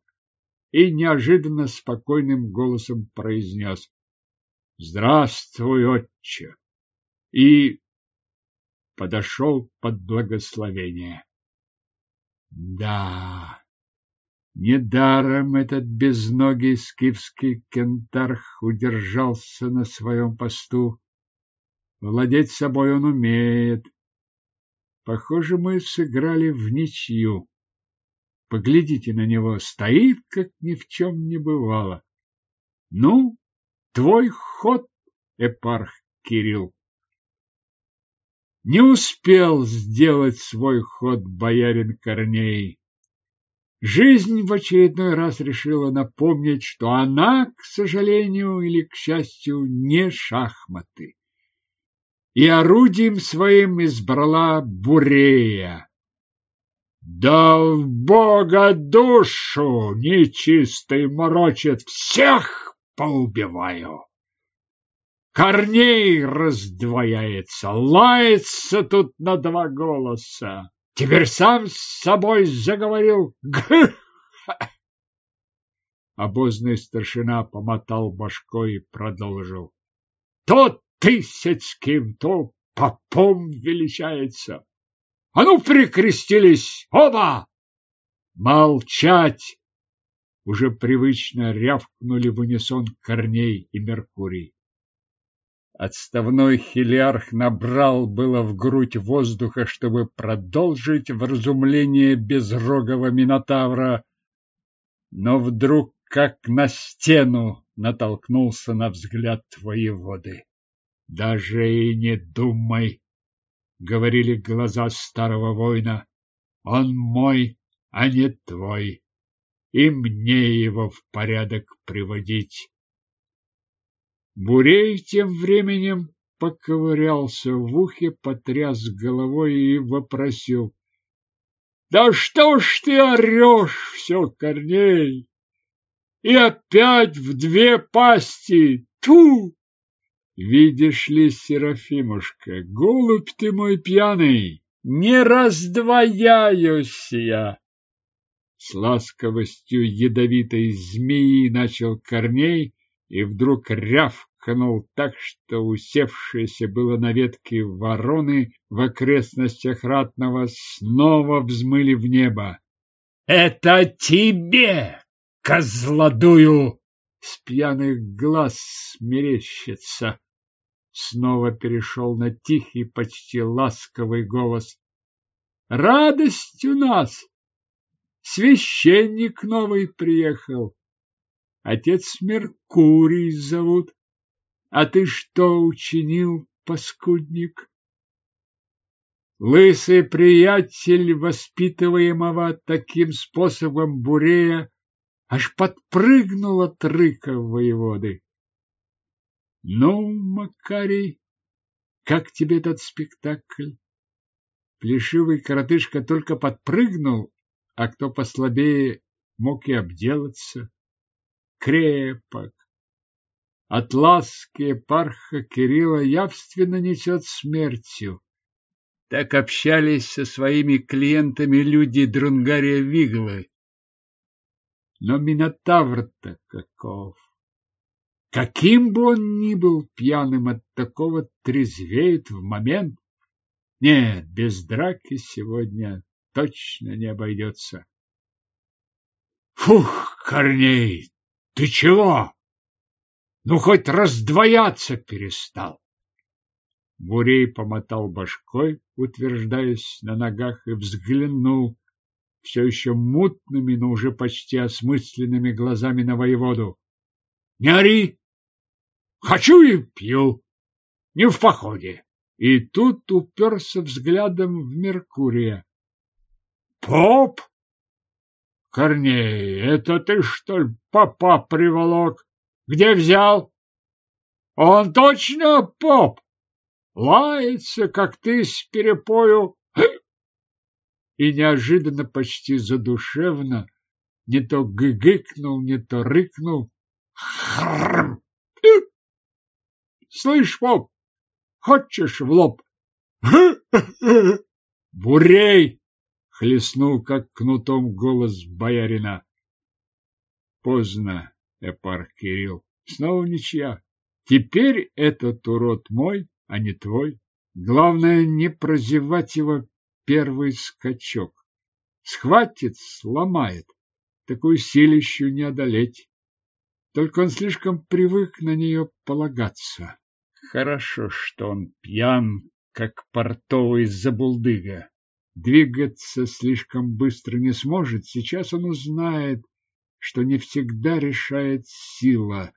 и неожиданно спокойным голосом произнес «Здравствуй, отче!» и подошел под благословение. Да, Недаром этот безногий скифский кентарх удержался на своем посту. Владеть собой он умеет. Похоже, мы сыграли в ничью. Поглядите на него, стоит, как ни в чем не бывало. Ну, твой ход, эпарх Кирилл. Не успел сделать свой ход боярин Корней. Жизнь в очередной раз решила напомнить, что она, к сожалению или к счастью, не шахматы. И орудием своим избрала Бурея. Да в Бога душу нечистый морочит, всех поубиваю. Корней раздвояется, лается тут на два голоса. Теперь сам с собой заговорил. Гх! Обозный старшина помотал башкой и продолжил. То Тысяцким, то попом величается. А ну, прикрестились оба! Молчать! Уже привычно рявкнули в унисон Корней и Меркурий. Отставной хилиарх набрал было в грудь воздуха, чтобы продолжить вразумление безрогого минотавра, но вдруг, как на стену, натолкнулся на взгляд воеводы. «Даже и не думай!» — говорили глаза старого воина. «Он мой, а не твой, и мне его в порядок приводить». Бурей тем временем поковырялся в ухе, потряс головой и вопросил. — Да что ж ты орешь все, Корней? И опять в две пасти! Ту! Видишь ли, Серафимушка, голубь ты мой пьяный, не раздвояюсь я! С ласковостью ядовитой змеи начал Корней, и вдруг рявкнул так, что усевшиеся было на ветке вороны в окрестностях Ратного снова взмыли в небо. «Это тебе, козлодую!» С пьяных глаз мерещится. Снова перешел на тихий, почти ласковый голос. «Радость у нас! Священник новый приехал!» Отец Меркурий зовут. А ты что учинил, паскудник? Лысый приятель, воспитываемого таким способом Бурея, аж подпрыгнул от рыка воеводы. Ну, Макарий, как тебе этот спектакль? Плешивый коротышка только подпрыгнул, а кто послабее мог и обделаться. Крепок. От ласки парха Кирилла явственно несет смертью. Так общались со своими клиентами люди Друнгария Виглы. Но Минотавр-то каков! Каким бы он ни был пьяным, от такого трезвеет в момент. Нет, без драки сегодня точно не обойдется. Фух, Корней, ты чего? Ну, хоть раздвояться перестал. Бурей помотал башкой, утверждаясь на ногах, и взглянул все еще мутными, но уже почти осмысленными глазами на воеводу. — Не ори! Хочу и пью. Не в походе. И тут уперся взглядом в Меркурия. Поп? Корней, это ты, что ли, папа приволок? Где взял? Он точно поп? Лается, как ты с перепою. И неожиданно, почти задушевно, не то гыгыкнул, не то рыкнул. Хрм! Слышь, поп, хочешь в лоб? Бурей! Хлестнул, как кнутом, голос боярина. Поздно, Эпарх Кирилл. Снова ничья. Теперь этот урод мой, а не твой. Главное, не прозевать его первый скачок. Схватит, сломает. Такую силищу не одолеть. Только он слишком привык на нее полагаться. Хорошо, что он пьян, как портовый забулдыга. Двигаться слишком быстро не сможет. Сейчас он узнает, что не всегда решает сила.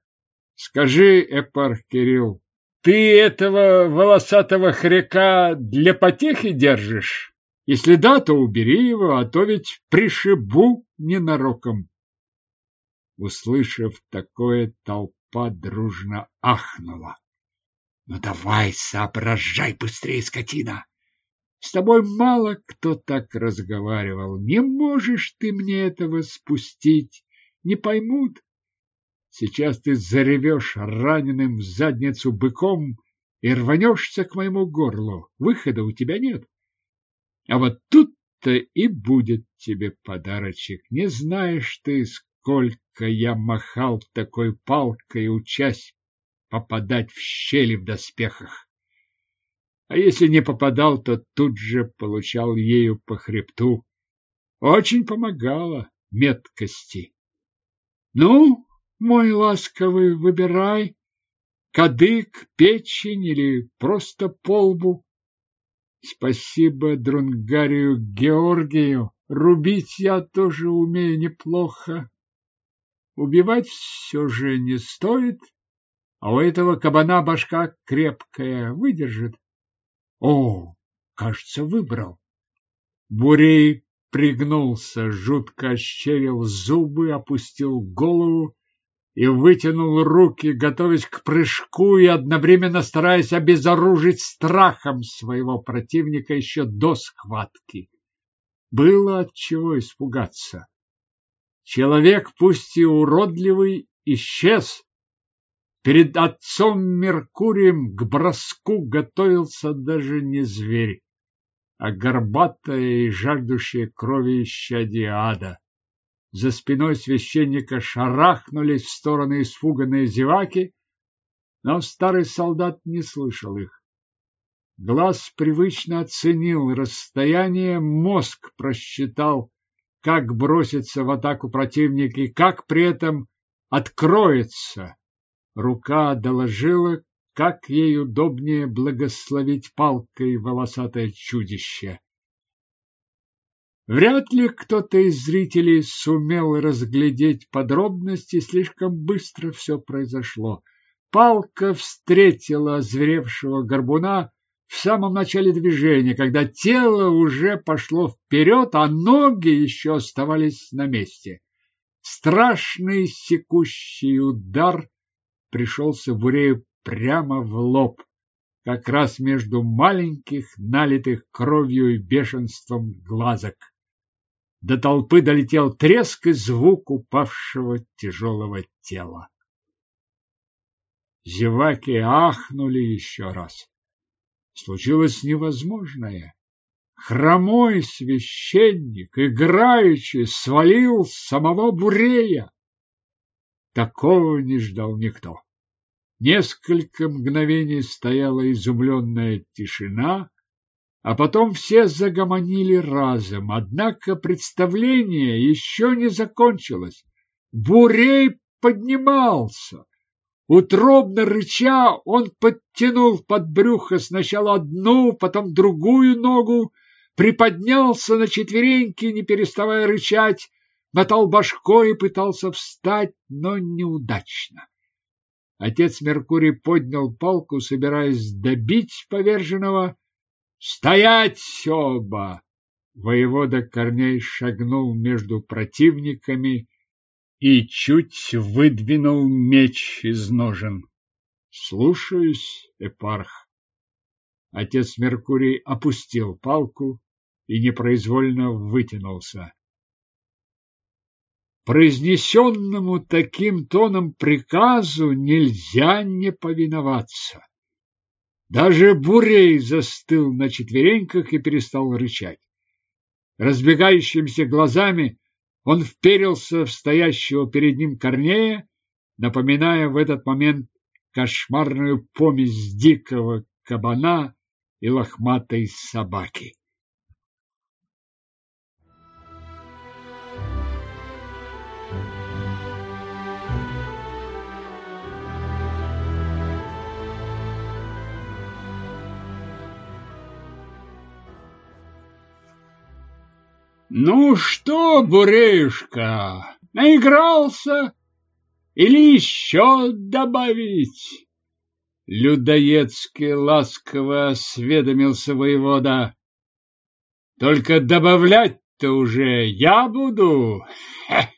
Скажи, Эпарх Кирилл, ты этого волосатого хряка для потехи держишь? Если да, то убери его, а то ведь пришибу ненароком. Услышав такое, толпа дружно ахнула. Ну давай, соображай быстрее, скотина. С тобой мало кто так разговаривал. Не можешь ты мне этого спустить. Не поймут. Сейчас ты заревешь раненым в задницу быком и рванешься к моему горлу. Выхода у тебя нет. А вот тут-то и будет тебе подарочек. Не знаешь ты, сколько я махал такой палкой, учась попадать в щели в доспехах. А если не попадал, то тут же получал ею по хребту. Очень помогало меткости. Ну, мой ласковый, выбирай, кадык, печень или просто полбу. Спасибо Друнгарию Георгию. Рубить я тоже умею неплохо. Убивать все же не стоит, а у этого кабана башка крепкая, выдержит. О, кажется, выбрал. Бурей пригнулся, жутко ощерил зубы, опустил голову и вытянул руки, готовясь к прыжку и одновременно стараясь обезоружить страхом своего противника еще до схватки. Было от чего испугаться. Человек, пусть и уродливый, исчез, Перед отцом Меркурием к броску готовился даже не зверь, а горбатая и жаждущая крови исчадие ада. За спиной священника шарахнулись в стороны испуганные зеваки, но старый солдат не слышал их. Глаз привычно оценил расстояние, мозг просчитал, как бросится в атаку противник и как при этом откроется Рука доложила, как ей удобнее благословить палкой волосатое чудище. Вряд ли кто-то из зрителей сумел разглядеть подробности, слишком быстро все произошло. палка встретила озверевшего горбуна в самом начале движения, когда тело уже пошло вперед, а ноги еще оставались на месте. Страшный секущий удар пришелся Бурею прямо в лоб, как раз между маленьких, налитых кровью и бешенством глазок. До толпы долетел треск и звук упавшего тяжелого тела. Зеваки ахнули еще раз. Случилось невозможное. Хромой священник, играючи, свалил самого Бурея. Такого не ждал никто. Несколько мгновений стояла изумленная тишина, а потом все загомонили разом. Однако представление еще не закончилось. Бурей поднимался. Утробно рыча, он подтянул под брюхо сначала одну, потом другую ногу, приподнялся на четвереньки, не переставая рычать, мотал башкой и пытался встать, но неудачно. Отец Меркурий поднял палку, собираясь добить поверженного. «Стоять оба!» Воевода Корней шагнул между противниками и чуть выдвинул меч из ножен. Слушаюсь, эпарх. Отец Меркурий опустил палку и непроизвольно вытянулся. Произнесенному таким тоном приказу нельзя не повиноваться. Даже Бурей застыл на четвереньках и перестал рычать. Разбегающимися глазами он вперился в стоящего перед ним Корнея, напоминая в этот момент кошмарную помесь дикого кабана и лохматой собаки. Ну что, Буреюшка, наигрался? Или еще добавить? Людоедски ласково осведомился воевода. Только добавлять-то уже я буду. Хе.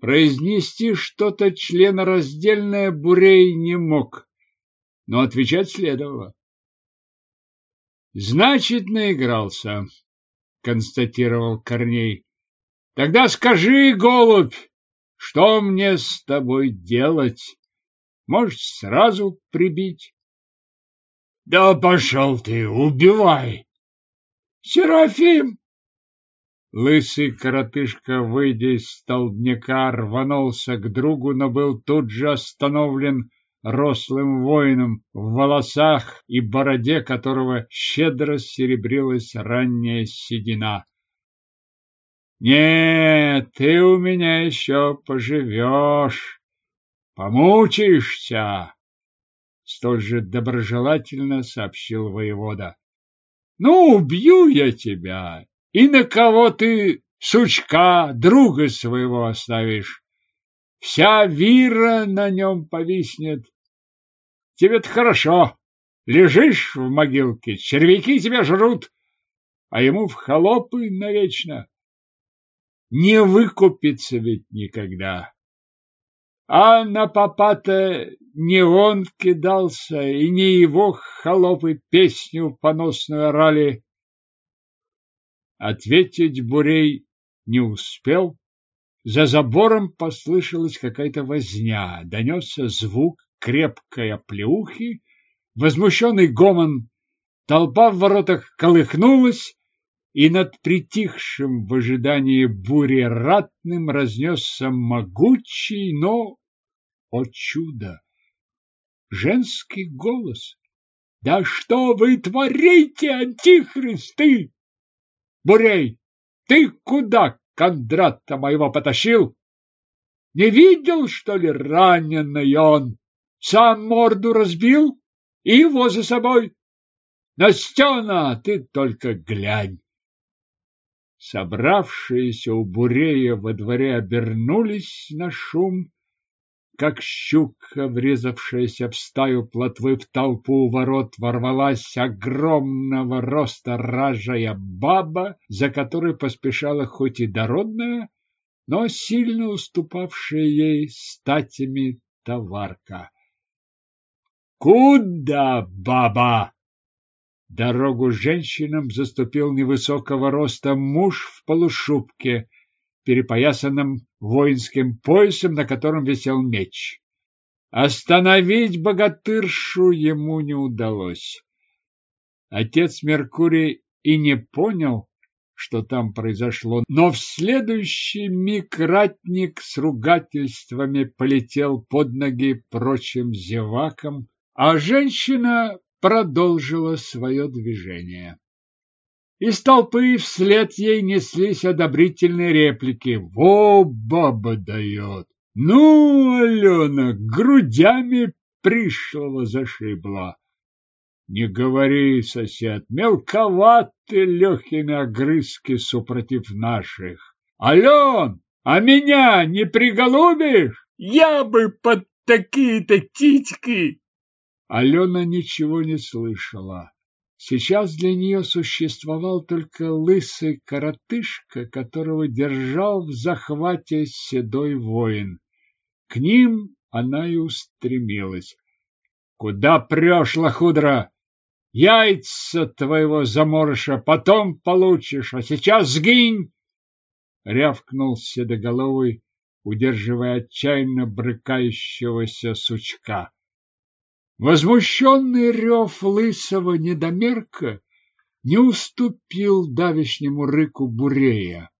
Произнести что-то членораздельное Бурей не мог, но отвечать следовало. Значит, наигрался констатировал Корней. Тогда скажи, голубь, что мне с тобой делать? Можешь сразу прибить? Да пошел ты, убивай! Серафим! Лысый коротышка, выйдя из столбняка, рванулся к другу, но был тут же остановлен рослым воином, в волосах и бороде которого щедро серебрилась ранняя седина. «Нет, ты у меня еще поживешь, помучаешься!» Столь же доброжелательно сообщил воевода. «Ну, убью я тебя, и на кого ты, сучка, друга своего оставишь?» Вся вира на нем повиснет. Тебе-то хорошо. Лежишь в могилке, червяки тебя жрут, а ему в холопы навечно. Не выкупится ведь никогда. А на попа-то не он кидался, и не его холопы песню поносную орали. Ответить Бурей не успел. За забором послышалась какая-то возня, донесся звук крепкой оплеухи, возмущенный гомон. Толпа в воротах колыхнулась, и над притихшим в ожидании бури ратным разнесся могучий, но, о чудо, женский голос. «Да что вы творите, антихристы? Бурей, ты куда Кондрата моего потащил. Не видел, что ли, раненый он? Сам морду разбил и его за собой. Настена, ты только глянь. Собравшиеся у Бурея во дворе обернулись на шум. Как щука, врезавшаяся в стаю плотвы в толпу ворот, ворвалась огромного роста ражая баба, за которой поспешала хоть и дородная, но сильно уступавшая ей статями товарка. «Куда, баба?» Дорогу женщинам заступил невысокого роста муж в полушубке, перепоясанном воинским поясом, на котором висел меч. Остановить богатыршу ему не удалось. Отец Меркурий и не понял, что там произошло, но в следующий миг ратник с ругательствами полетел под ноги прочим зевакам, а женщина продолжила свое движение. Из толпы вслед ей неслись одобрительные реплики. «Во, баба дает!» «Ну, Алена, грудями пришлого зашибла!» «Не говори, сосед, мелковаты легкими огрызки супротив наших!» «Ален, а меня не приголубишь? Я бы под такие-то титьки!» Алена ничего не слышала. Сейчас для нее существовал только лысый коротышка, которого держал в захвате седой воин. К ним она и устремилась. — Куда прешь, лохудра? Яйца твоего заморыша потом получишь, а сейчас сгинь! — рявкнул седоголовый, удерживая отчаянно брыкающегося сучка. Возмущенный рев лысого недомерка не уступил давешнему рыку бурея.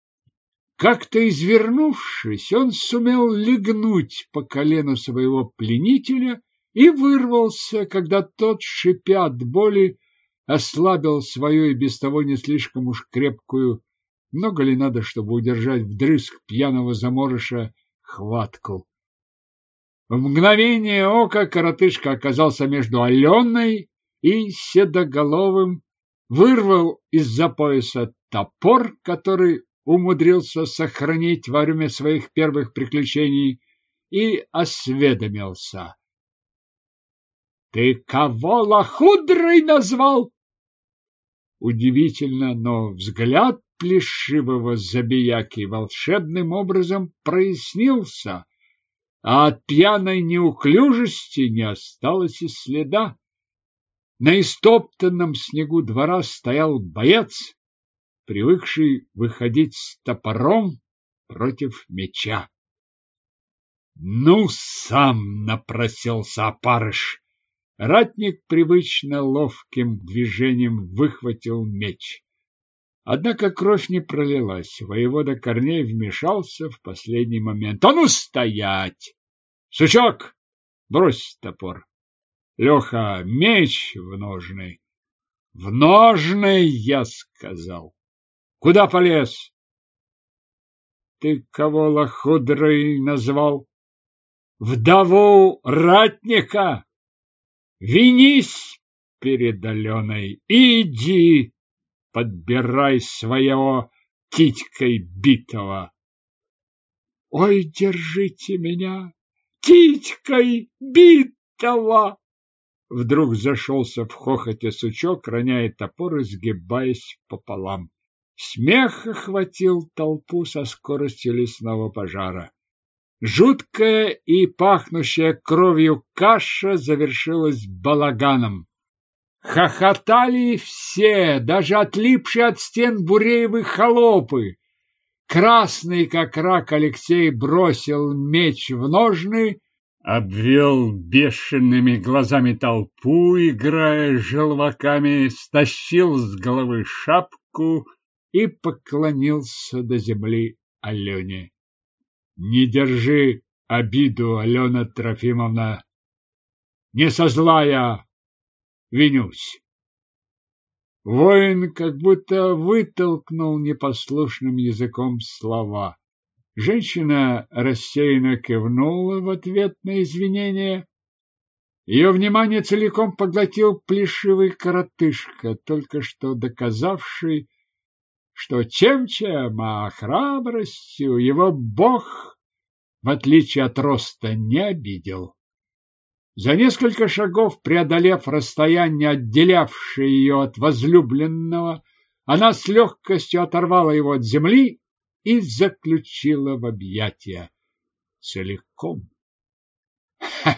Как-то извернувшись, он сумел легнуть по колену своего пленителя и вырвался, когда тот, шипя от боли, ослабил свою и без того не слишком уж крепкую, много ли надо, чтобы удержать вдрызг пьяного заморыша, хватку. В мгновение ока коротышка оказался между Аленой и Седоголовым, вырвал из-за пояса топор, который умудрился сохранить во время своих первых приключений, и осведомился. — Ты кого лохудрой назвал? Удивительно, но взгляд плешивого забияки волшебным образом прояснился — а от пьяной неуклюжести не осталось и следа. На истоптанном снегу двора стоял боец, привыкший выходить с топором против меча. Ну, сам напросился опарыш. Ратник привычно ловким движением выхватил меч. Однако кровь не пролилась. Воевода Корней вмешался в последний момент. «А ну стоять! Сучок, брось топор! Леха, меч в ножны!» «В ножны, я сказал! Куда полез?» «Ты кого лохудрой назвал?» «Вдову ратника! Винись перед Аленой! Иди!» Подбирай своего титькой битого. Ой, держите меня, титькой битого! Вдруг зашелся в хохоте сучок, роняя топор и сгибаясь пополам. Смех охватил толпу со скоростью лесного пожара. Жуткая и пахнущая кровью каша завершилась балаганом. Хохотали все, даже отлипшие от стен Буреевы холопы. Красный, как рак, Алексей бросил меч в ножны, обвел бешеными глазами толпу, играя желваками, стащил с головы шапку и поклонился до земли Алене. Не держи обиду, Алена Трофимовна. Не со зла я, винюсь. Воин как будто вытолкнул непослушным языком слова. Женщина рассеянно кивнула в ответ на извинения. Ее внимание целиком поглотил плешивый коротышка, только что доказавший, что чем-чем, а храбростью его бог в отличие от роста, не обидел. За несколько шагов, преодолев расстояние, отделявшее ее от возлюбленного, она с легкостью оторвала его от земли и заключила в объятия целиком. Ха!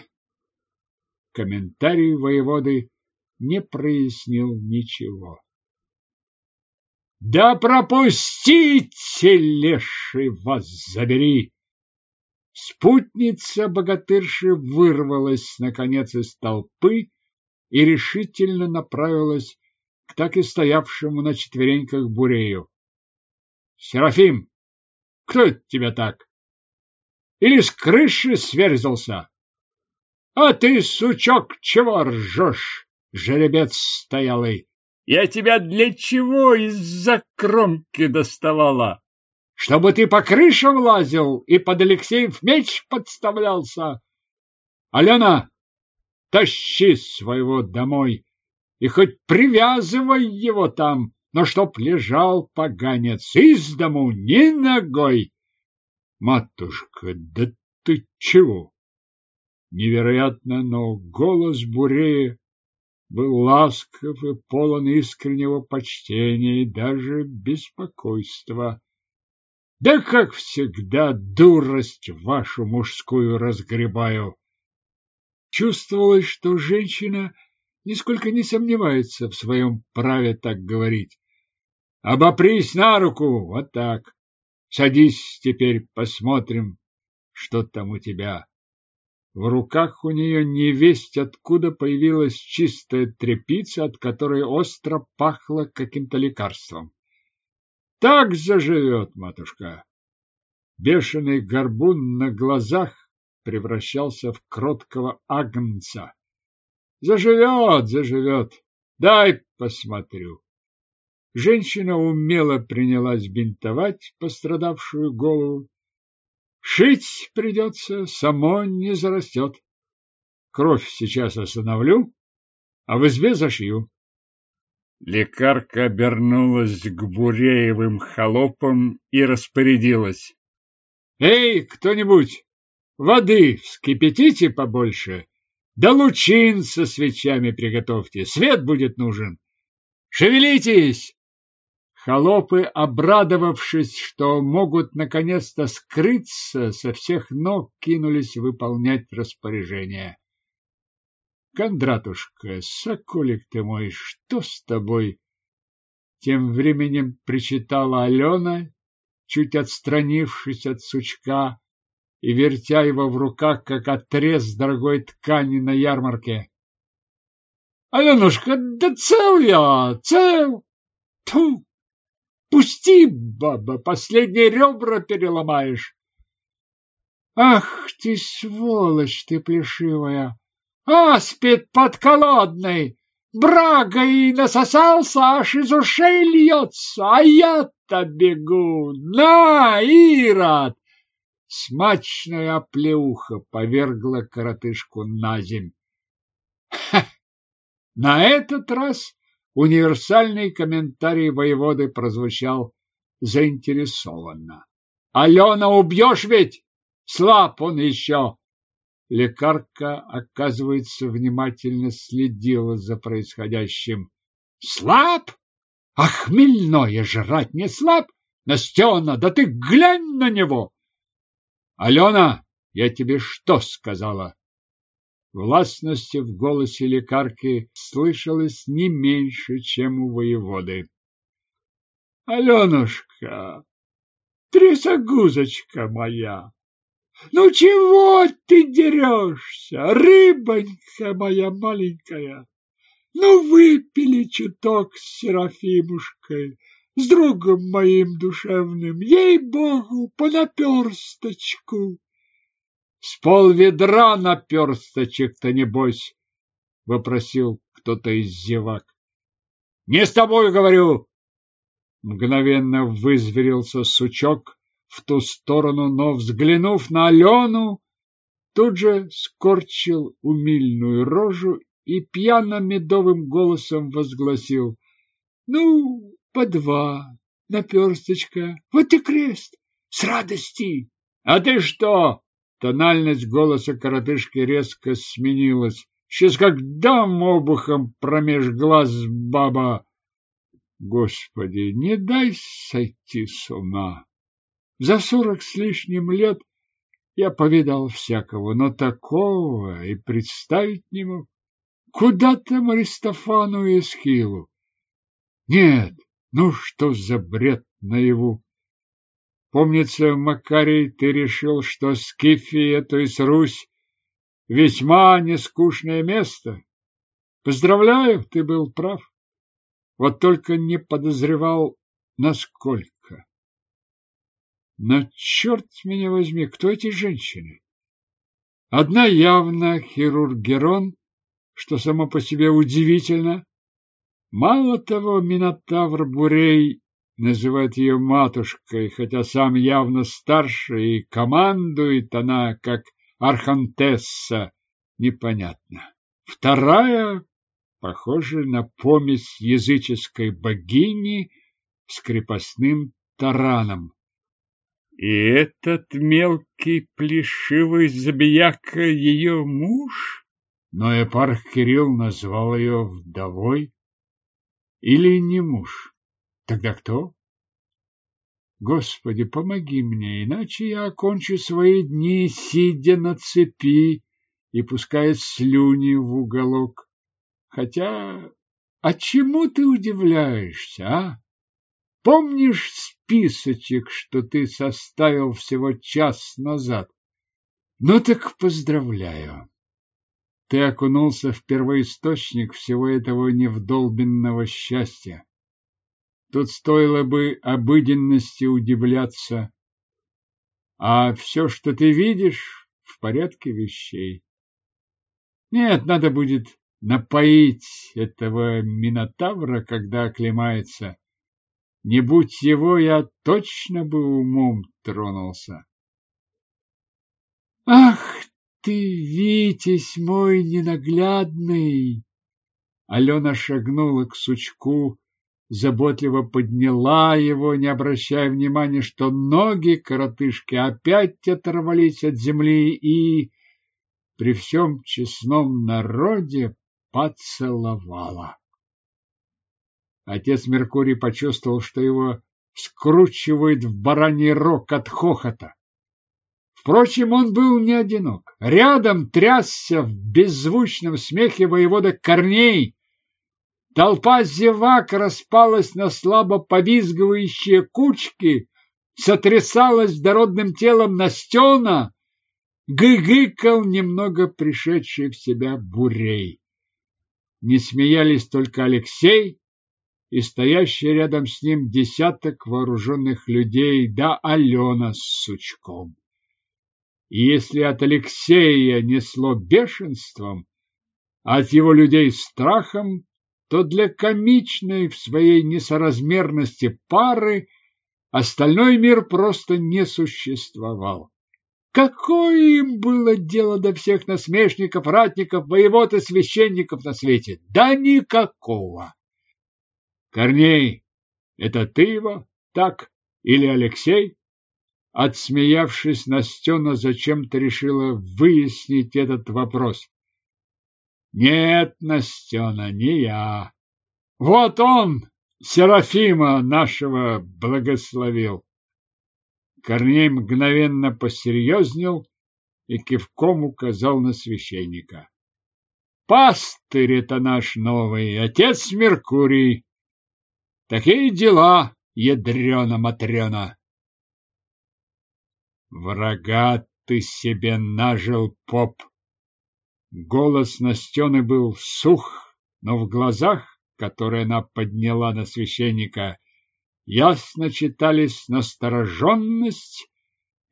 Комментарий воеводы не прояснил ничего. Да пропустите, леший вас забери! Спутница богатырши вырвалась, наконец, из толпы и решительно направилась к так и стоявшему на четвереньках Бурею. — Серафим, кто это тебя так? Или с крыши сверзался? — А ты, сучок, чего ржешь, жеребец стоялый? Я тебя для чего из-за кромки доставала? Чтобы ты по крышам лазил и под Алексеев меч подставлялся. Алена, тащи своего домой и хоть привязывай его там, но чтоб лежал поганец из дому ни ногой. Матушка, да ты чего? Невероятно, но голос Бурея был ласков и полон искреннего почтения и даже беспокойства. Да, как всегда, дурость вашу мужскую разгребаю. Чувствовалось, что женщина нисколько не сомневается в своем праве так говорить. Обопрись на руку, вот так. Садись теперь, посмотрим, что там у тебя. В руках у нее невесть откуда появилась чистая тряпица, от которой остро пахло каким-то лекарством. Так заживет, матушка. Бешеный горбун на глазах превращался в кроткого агнца. Заживет, заживет. Дай посмотрю. Женщина умело принялась бинтовать пострадавшую голову. Шить придется, само не зарастет. Кровь сейчас остановлю, а в избе зашью. Лекарка обернулась к Буреевым холопам и распорядилась. «Эй, кто-нибудь, воды вскипятите побольше, да лучин со свечами приготовьте, свет будет нужен. Шевелитесь!» Холопы, обрадовавшись, что могут наконец-то скрыться, со всех ног кинулись выполнять распоряжение. Кондратушка, соколик ты мой, что с тобой? Тем временем причитала Алена, чуть отстранившись от сучка и вертя его в руках, как отрез дорогой ткани на ярмарке. Аленушка, да цел я, цел! Ту! Пусти, баба, последние ребра переломаешь. Ах ты, сволочь ты плешивая! Аспид подколодный, брага и насосался, аж из ушей льется, а я-то бегу. На, Ирод! Смачная оплеуха повергла коротышку на земь. На этот раз универсальный комментарий воеводы прозвучал заинтересованно. Алена, убьешь ведь? Слаб он еще. Лекарка, оказывается, внимательно следила за происходящим. Слаб? А жрать не слаб? Настена, да ты глянь на него! Алена, я тебе что сказала? Властности в голосе лекарки слышалось не меньше, чем у воеводы. Аленушка, трясогузочка моя, ну чего ты дерешься, рыбонька моя маленькая? Ну выпили чуток с Серафимушкой, с другом моим душевным, ей-богу, по наперсточку. С полведра наперсточек-то, небось, — вопросил кто-то из зевак. — Не с тобой, говорю! Мгновенно вызверился сучок, в ту сторону, но, взглянув на Алену, тут же скорчил умильную рожу и пьяно-медовым голосом возгласил. Ну, по два, наперсточка, вот и крест, с радости. А ты что, Тональность голоса коротышки резко сменилась. Сейчас как дам обухом промеж глаз баба. Господи, не дай сойти с ума. За сорок с лишним лет я повидал всякого, но такого и представить не мог. Куда там Аристофану и Эсхилу? Нет, ну что за бред наяву? Помнится, Макарий, ты решил, что Скифия, то есть Русь, весьма нескучное место. Поздравляю, ты был прав. Вот только не подозревал, насколько. Но черт меня возьми, кто эти женщины? Одна явно хирург Герон, что само по себе удивительно. Мало того, Минотавр Бурей называет ее матушкой, хотя сам явно старше, и командует она, как архантесса, непонятно. Вторая, похожа на помесь языческой богини с крепостным тараном. И этот мелкий плешивый забияка ее муж? Но Эпарх Кирилл назвал ее вдовой. Или не муж? Тогда кто? Господи, помоги мне, иначе я окончу свои дни, сидя на цепи и пуская слюни в уголок. Хотя, а чему ты удивляешься, а? Помнишь списочек, что ты составил всего час назад? Ну так поздравляю. Ты окунулся в первоисточник всего этого невдолбенного счастья. Тут стоило бы обыденности удивляться. А все, что ты видишь, в порядке вещей. Нет, надо будет напоить этого Минотавра, когда оклемается. Не будь его, я точно бы умом тронулся. Ах ты, Витязь мой ненаглядный! Алена шагнула к сучку, заботливо подняла его, не обращая внимания, что ноги коротышки опять оторвались от земли и при всем честном народе поцеловала. Отец Меркурий почувствовал, что его скручивает в бараний рог от хохота. Впрочем, он был не одинок. Рядом трясся в беззвучном смехе воевода Корней, Толпа зевак распалась на слабо повизгивающие кучки, сотрясалась дородным телом Настена, гыгыкал немного пришедший в себя бурей. Не смеялись только Алексей и стоящий рядом с ним десяток вооруженных людей, да Алена с сучком. И если от Алексея несло бешенством, а от его людей страхом, то для комичной в своей несоразмерности пары остальной мир просто не существовал. Какое им было дело до всех насмешников, ратников, воевод и священников на свете? Да никакого! Корней, это ты его? Так? Или Алексей? Отсмеявшись, Настена зачем-то решила выяснить этот вопрос. Нет, Настена, не я. Вот он, Серафима нашего благословил. Корней мгновенно посерьезнел и кивком указал на священника. Пастырь это наш новый, отец Меркурий. Такие дела, ядрена-матрена. Врага ты себе нажил, поп, Голос Настены был сух, но в глазах, которые она подняла на священника, ясно читались настороженность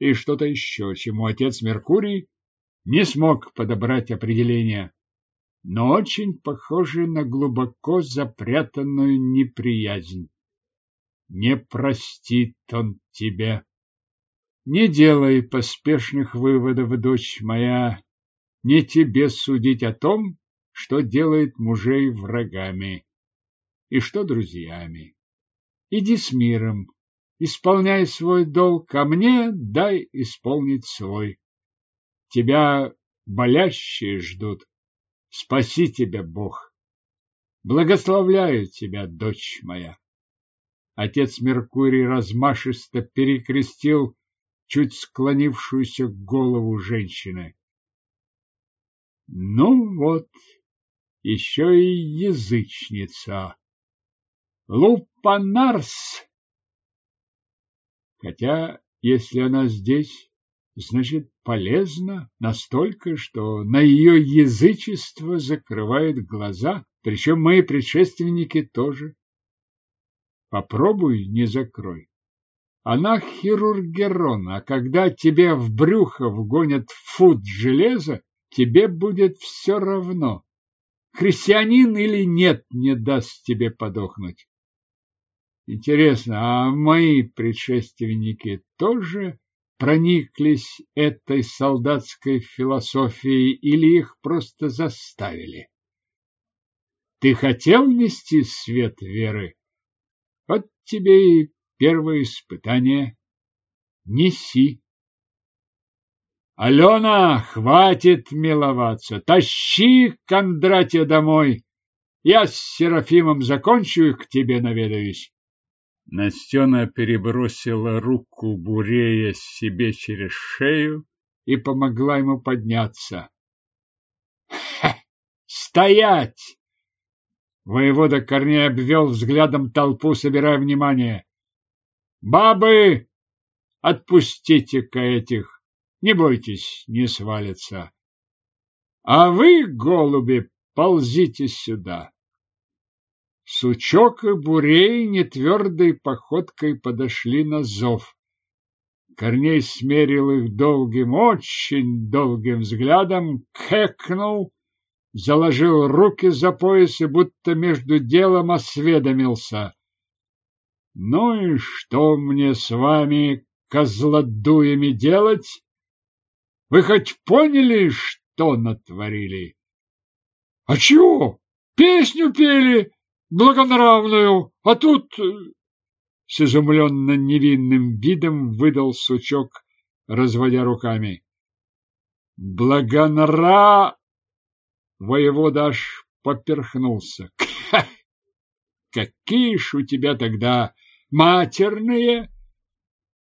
и что-то еще, чему отец Меркурий не смог подобрать определение, но очень похоже на глубоко запрятанную неприязнь. Не простит он тебе. Не делай поспешных выводов, дочь моя, не тебе судить о том, что делает мужей врагами и что друзьями. Иди с миром, исполняй свой долг, а мне дай исполнить свой. тебя болящие ждут. Спаси тебя, Бог. Благословляю тебя, дочь моя. Отец Меркурий размашисто перекрестил чуть склонившуюся голову женщины. Ну вот, еще и язычница. Лупанарс. Хотя, если она здесь, значит, полезна настолько, что на ее язычество закрывает глаза, причем мои предшественники тоже. Попробуй, не закрой. Она хирургерон, а когда тебе в брюхо вгонят фут железа, тебе будет все равно, христианин или нет, не даст тебе подохнуть. Интересно, а мои предшественники тоже прониклись этой солдатской философией или их просто заставили? Ты хотел нести свет веры? Вот тебе и первое испытание. Неси. Алена, хватит миловаться. Тащи Кондратия домой. Я с Серафимом закончу и к тебе наведаюсь. Настена перебросила руку Бурея себе через шею и помогла ему подняться. Стоять! Воевода Корней обвел взглядом толпу, собирая внимание. «Бабы, отпустите-ка этих, не бойтесь, не свалится. А вы, голуби, ползите сюда». Сучок и Бурей нетвердой походкой подошли на зов. Корней смерил их долгим, очень долгим взглядом, кекнул, заложил руки за пояс и будто между делом осведомился. Ну и что мне с вами, козлодуями, делать? Вы хоть поняли, что натворили? А чего? Песню пели благонравную, а тут...» э, С изумленно невинным видом выдал сучок, разводя руками. «Благонра...» Воевода аж поперхнулся. «Какие ж у тебя тогда матерные!»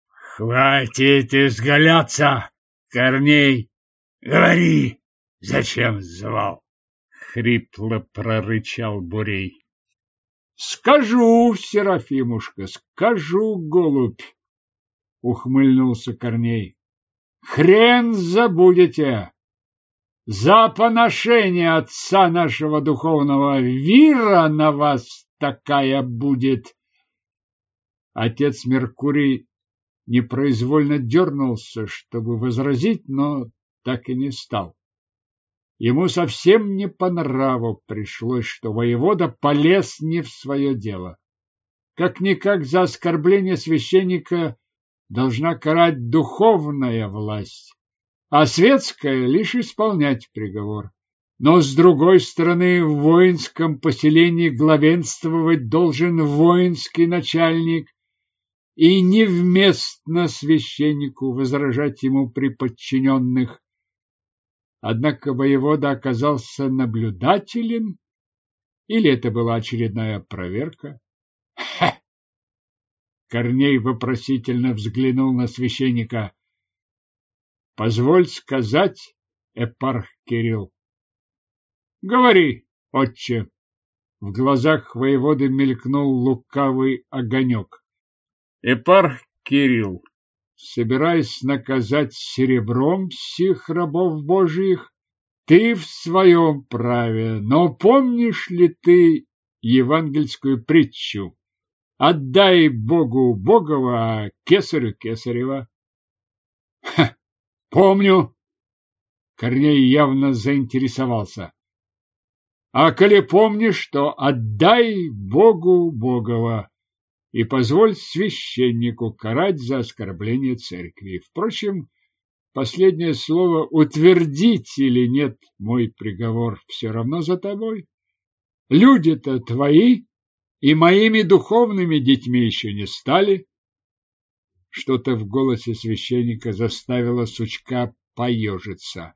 «Хватит изгаляться, Корней! Говори, зачем звал?» — хрипло прорычал Бурей. Скажу, Серафимушка, скажу, голубь, ухмыльнулся Корней. Хрен забудете. За поношение отца нашего духовного вира на вас такая будет. Отец Меркурий непроизвольно дернулся, чтобы возразить, но так и не стал. Ему совсем не по нраву пришлось, что воевода полез не в свое дело. Как-никак за оскорбление священника должна карать духовная власть, а светская лишь исполнять приговор. Но, с другой стороны, в воинском поселении главенствовать должен воинский начальник, и невместно священнику возражать ему при подчиненных. Однако воевода оказался наблюдателен, или это была очередная проверка? Ха! Корней вопросительно взглянул на священника. Позволь сказать, эпарх Кирилл. Говори, отче. В глазах воеводы мелькнул лукавый огонек. Эпарх Кирилл, собираясь наказать серебром сих рабов божьих, ты в своем праве, но помнишь ли ты евангельскую притчу «Отдай Богу Богова, а кесарю Кесарева»? Ха, помню. Корней явно заинтересовался. А коли помнишь, то отдай Богу Богова, и позволь священнику карать за оскорбление церкви. Впрочем, последнее слово утвердить или нет мой приговор все равно за тобой. Люди-то твои и моими духовными детьми еще не стали. Что-то в голосе священника заставило сучка поежиться.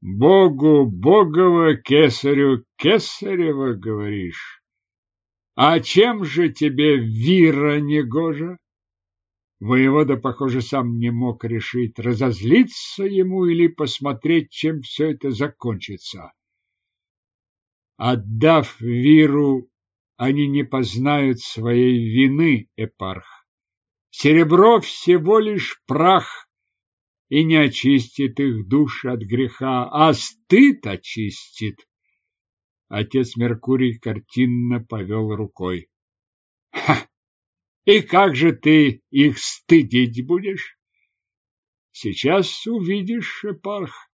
Богу Богово, кесарю Кесарева, говоришь? А чем же тебе вира негожа? Воевода, похоже, сам не мог решить, разозлиться ему или посмотреть, чем все это закончится. Отдав виру, они не познают своей вины, эпарх. Серебро всего лишь прах, и не очистит их души от греха, а стыд очистит. Отец Меркурий картинно повел рукой. Ха! И как же ты их стыдить будешь? Сейчас увидишь, Эпарх.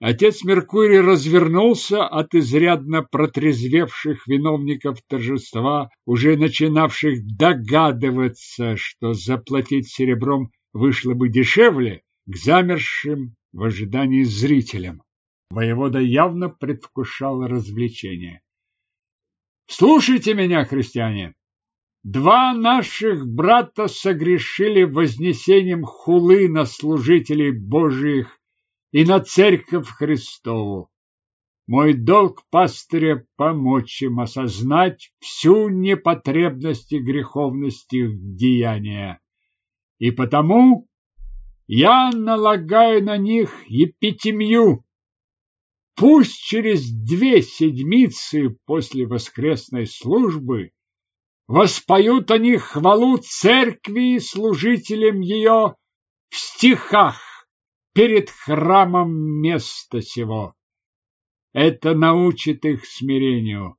Отец Меркурий развернулся от изрядно протрезвевших виновников торжества, уже начинавших догадываться, что заплатить серебром вышло бы дешевле, к замершим в ожидании зрителям. Воевода явно предвкушал развлечение. «Слушайте меня, христиане! Два наших брата согрешили вознесением хулы на служителей Божиих и на церковь Христову. Мой долг пастыря помочь им осознать всю непотребность и греховность их деяния. И потому я налагаю на них епитемью. Пусть через две седмицы после воскресной службы Воспоют они хвалу церкви и служителям ее в стихах перед храмом места сего. Это научит их смирению.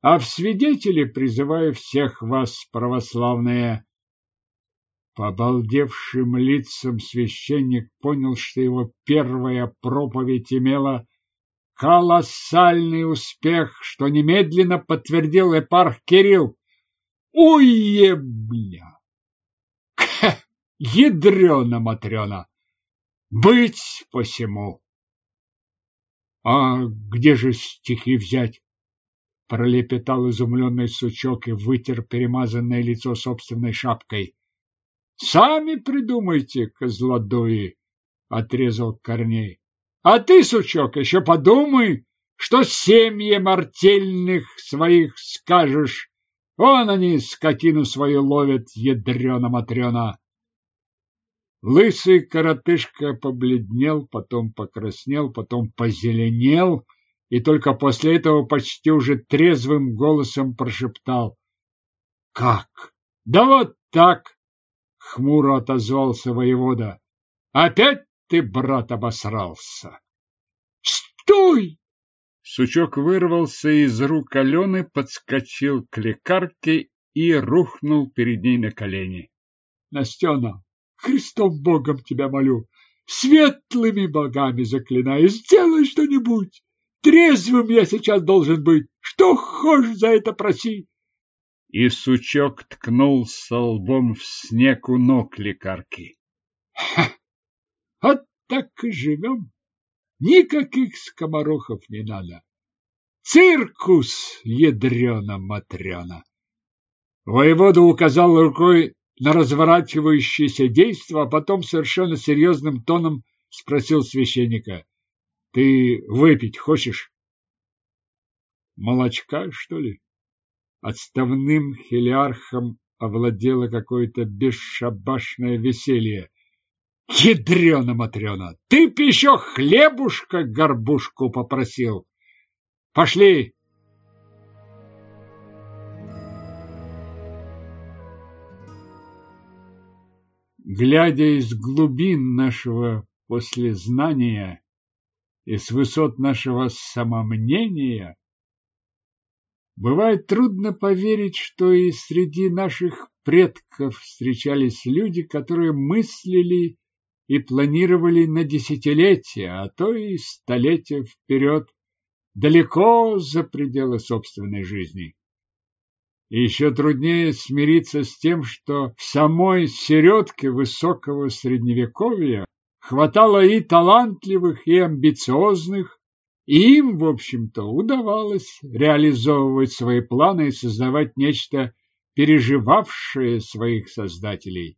А в свидетели призываю всех вас, православные. По обалдевшим лицам священник понял, что его первая проповедь имела колоссальный успех, что немедленно подтвердил епарх Кирилл. Уе, бля! Ядрена Матрена! Быть посему! А где же стихи взять? Пролепетал изумленный сучок и вытер перемазанное лицо собственной шапкой. Сами придумайте, козлодуи, отрезал Корней. А ты, сучок, еще подумай, что семьям артельных своих скажешь Вон они скотину свою ловят, ядрена-матрена. Лысый коротышка побледнел, потом покраснел, потом позеленел и только после этого почти уже трезвым голосом прошептал. — Как? Да вот так! — хмуро отозвался воевода. — Опять ты, брат, обосрался! — Стой! Сучок вырвался из рук Алены, подскочил к лекарке и рухнул перед ней на колени. — Настена, Христом Богом тебя молю, светлыми богами заклинаю, сделай что-нибудь. Трезвым я сейчас должен быть. Что хочешь за это проси. И сучок ткнулся лбом в снег у ног лекарки. Ха! Вот так и живем. Никаких скоморохов не надо. Циркус, ядрена-матрена! Воевода указал рукой на разворачивающееся действо, а потом совершенно серьезным тоном спросил священника. — Ты выпить хочешь? — Молочка, что ли? Отставным хелиархом овладело какое-то бесшабашное веселье. Ядрена-матрена, ты б еще хлебушка горбушку попросил. Пошли! Глядя из глубин нашего послезнания и с высот нашего самомнения, бывает трудно поверить, что и среди наших предков встречались люди, которые мыслили и планировали на десятилетия, а то и столетия вперед, далеко за пределы собственной жизни. И еще труднее смириться с тем, что в самой середке высокого средневековья хватало и талантливых, и амбициозных, и им, в общем-то, удавалось реализовывать свои планы и создавать нечто, переживавшее своих создателей.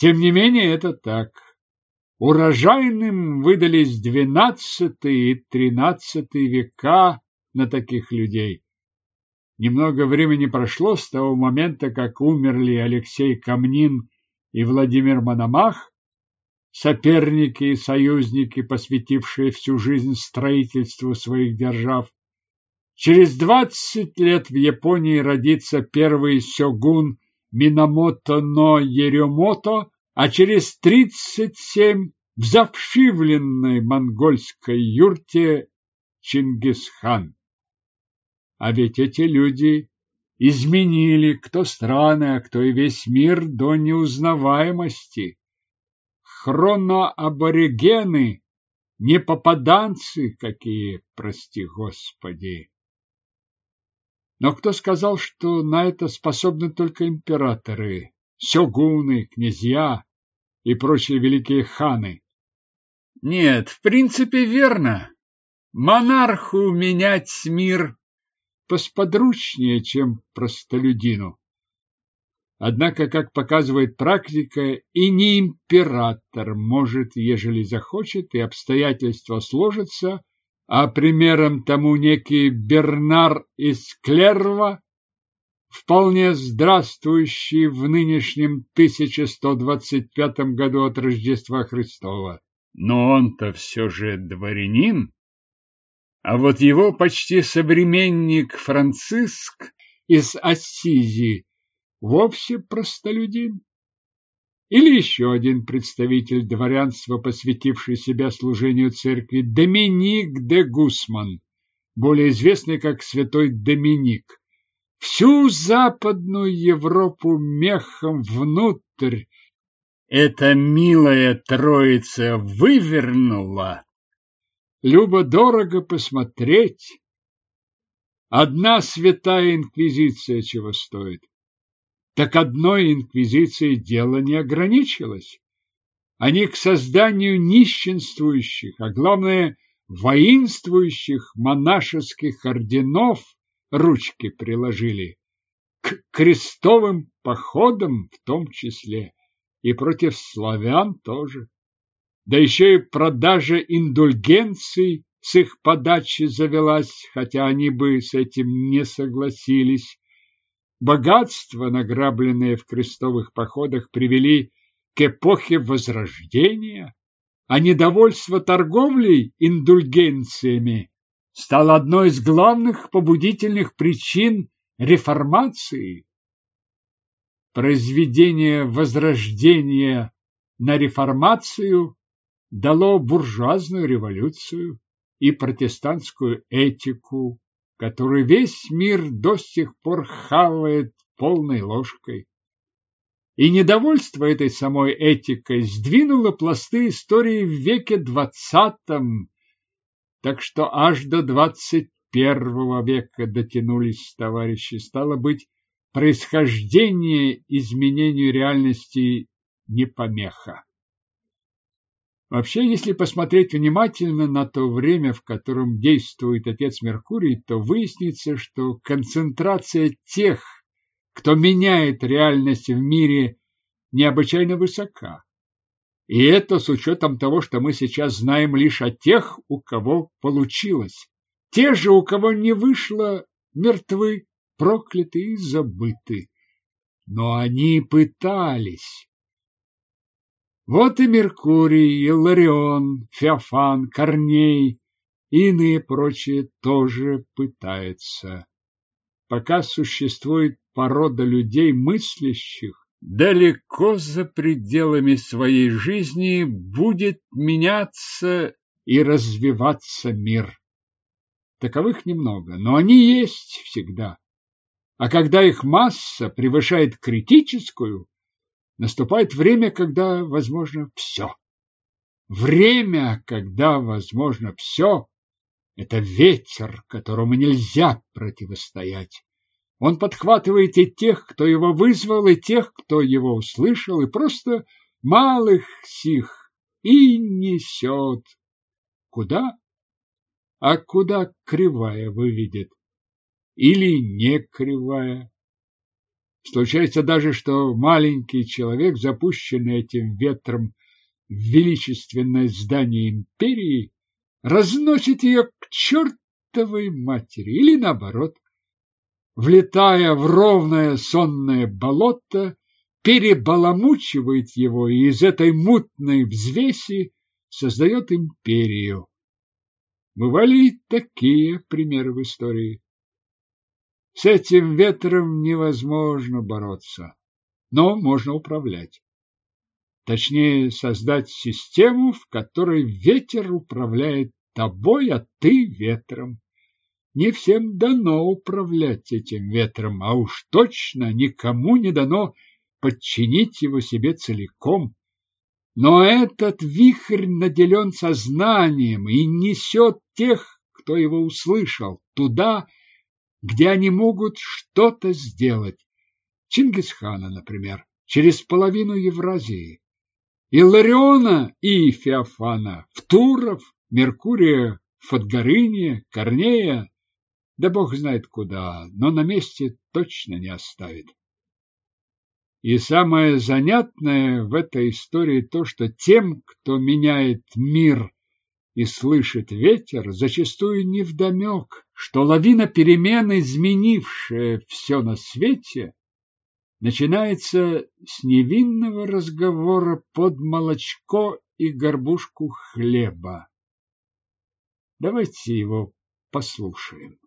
Тем не менее, это так. Урожайным выдались двенадцатый и тринадцатый века на таких людей. Немного времени прошло с того момента, как умерли Алексей Камнин и Владимир Мономах, соперники и союзники, посвятившие всю жизнь строительству своих держав. Через двадцать лет в Японии родится первый сёгун Минамото но Еремото, а через тридцать семь в завшивленной монгольской юрте Чингисхан. А ведь эти люди изменили кто страны, а кто и весь мир до неузнаваемости. Хроноаборигены, не попаданцы какие, прости господи. Но кто сказал, что на это способны только императоры, сёгуны, князья и прочие великие ханы? Нет, в принципе, верно. Монарху менять мир посподручнее, чем простолюдину. Однако, как показывает практика, и не император может, ежели захочет, и обстоятельства сложатся, а примером тому некий Бернар из Клерва, вполне здравствующий в нынешнем 1125 году от Рождества Христова. Но он-то все же дворянин. А вот его почти современник Франциск из Ассизи вовсе простолюдин. Или еще один представитель дворянства, посвятивший себя служению церкви, Доминик де Гусман, более известный как святой Доминик. Всю Западную Европу мехом внутрь эта милая троица вывернула любо-дорого посмотреть. Одна святая инквизиция чего стоит. Так одной инквизицией дело не ограничилось. Они к созданию нищенствующих, а главное, воинствующих монашеских орденов ручки приложили, к крестовым походам в том числе, и против славян тоже да еще и продажа индульгенций с их подачи завелась, хотя они бы с этим не согласились. Богатства, награбленные в крестовых походах, привели к эпохе Возрождения, а недовольство торговлей индульгенциями стало одной из главных побудительных причин реформации. Произведение Возрождения на реформацию дало буржуазную революцию и протестантскую этику, которую весь мир до сих пор хавает полной ложкой. И недовольство этой самой этикой сдвинуло пласты истории в веке двадцатом, так что аж до двадцать первого века дотянулись товарищи. Стало быть, происхождение изменению реальности не помеха. Вообще, если посмотреть внимательно на то время, в котором действует отец Меркурий, то выяснится, что концентрация тех, кто меняет реальность в мире, необычайно высока. И это с учетом того, что мы сейчас знаем лишь о тех, у кого получилось. Те же, у кого не вышло, мертвы, прокляты и забыты. Но они пытались. Вот и Меркурий, Илларион, Феофан, Корней и иные прочие тоже пытаются. Пока существует порода людей мыслящих, далеко за пределами своей жизни будет меняться и развиваться мир. Таковых немного, но они есть всегда. А когда их масса превышает критическую, Наступает время, когда возможно все. Время, когда возможно все, это ветер, которому нельзя противостоять. Он подхватывает и тех, кто его вызвал, и тех, кто его услышал, и просто малых сих и несет. Куда? А куда кривая выведет? Или не кривая? Случается даже, что маленький человек, запущенный этим ветром, в величественное здание империи, разносит ее к чертовой матери или наоборот, влетая в ровное сонное болото, перебаламучивает его и из этой мутной взвеси создает империю. Бывали и такие примеры в истории. С этим ветром невозможно бороться, но можно управлять. Точнее, создать систему, в которой ветер управляет тобой, а ты ветром. Не всем дано управлять этим ветром, а уж точно никому не дано подчинить его себе целиком. Но этот вихрь наделен сознанием и несет тех, кто его услышал, туда, где они могут что-то сделать. Чингисхана, например, через половину Евразии. Иллариона и Феофана, Втуров, Меркурия, Фотгорыния, Корнея, да бог знает куда, но на месте точно не оставит. И самое занятное в этой истории то, что тем, кто меняет мир и слышит ветер, зачастую невдомек, что лавина перемен, изменившая все на свете, начинается с невинного разговора под молочко и горбушку хлеба. Давайте его послушаем.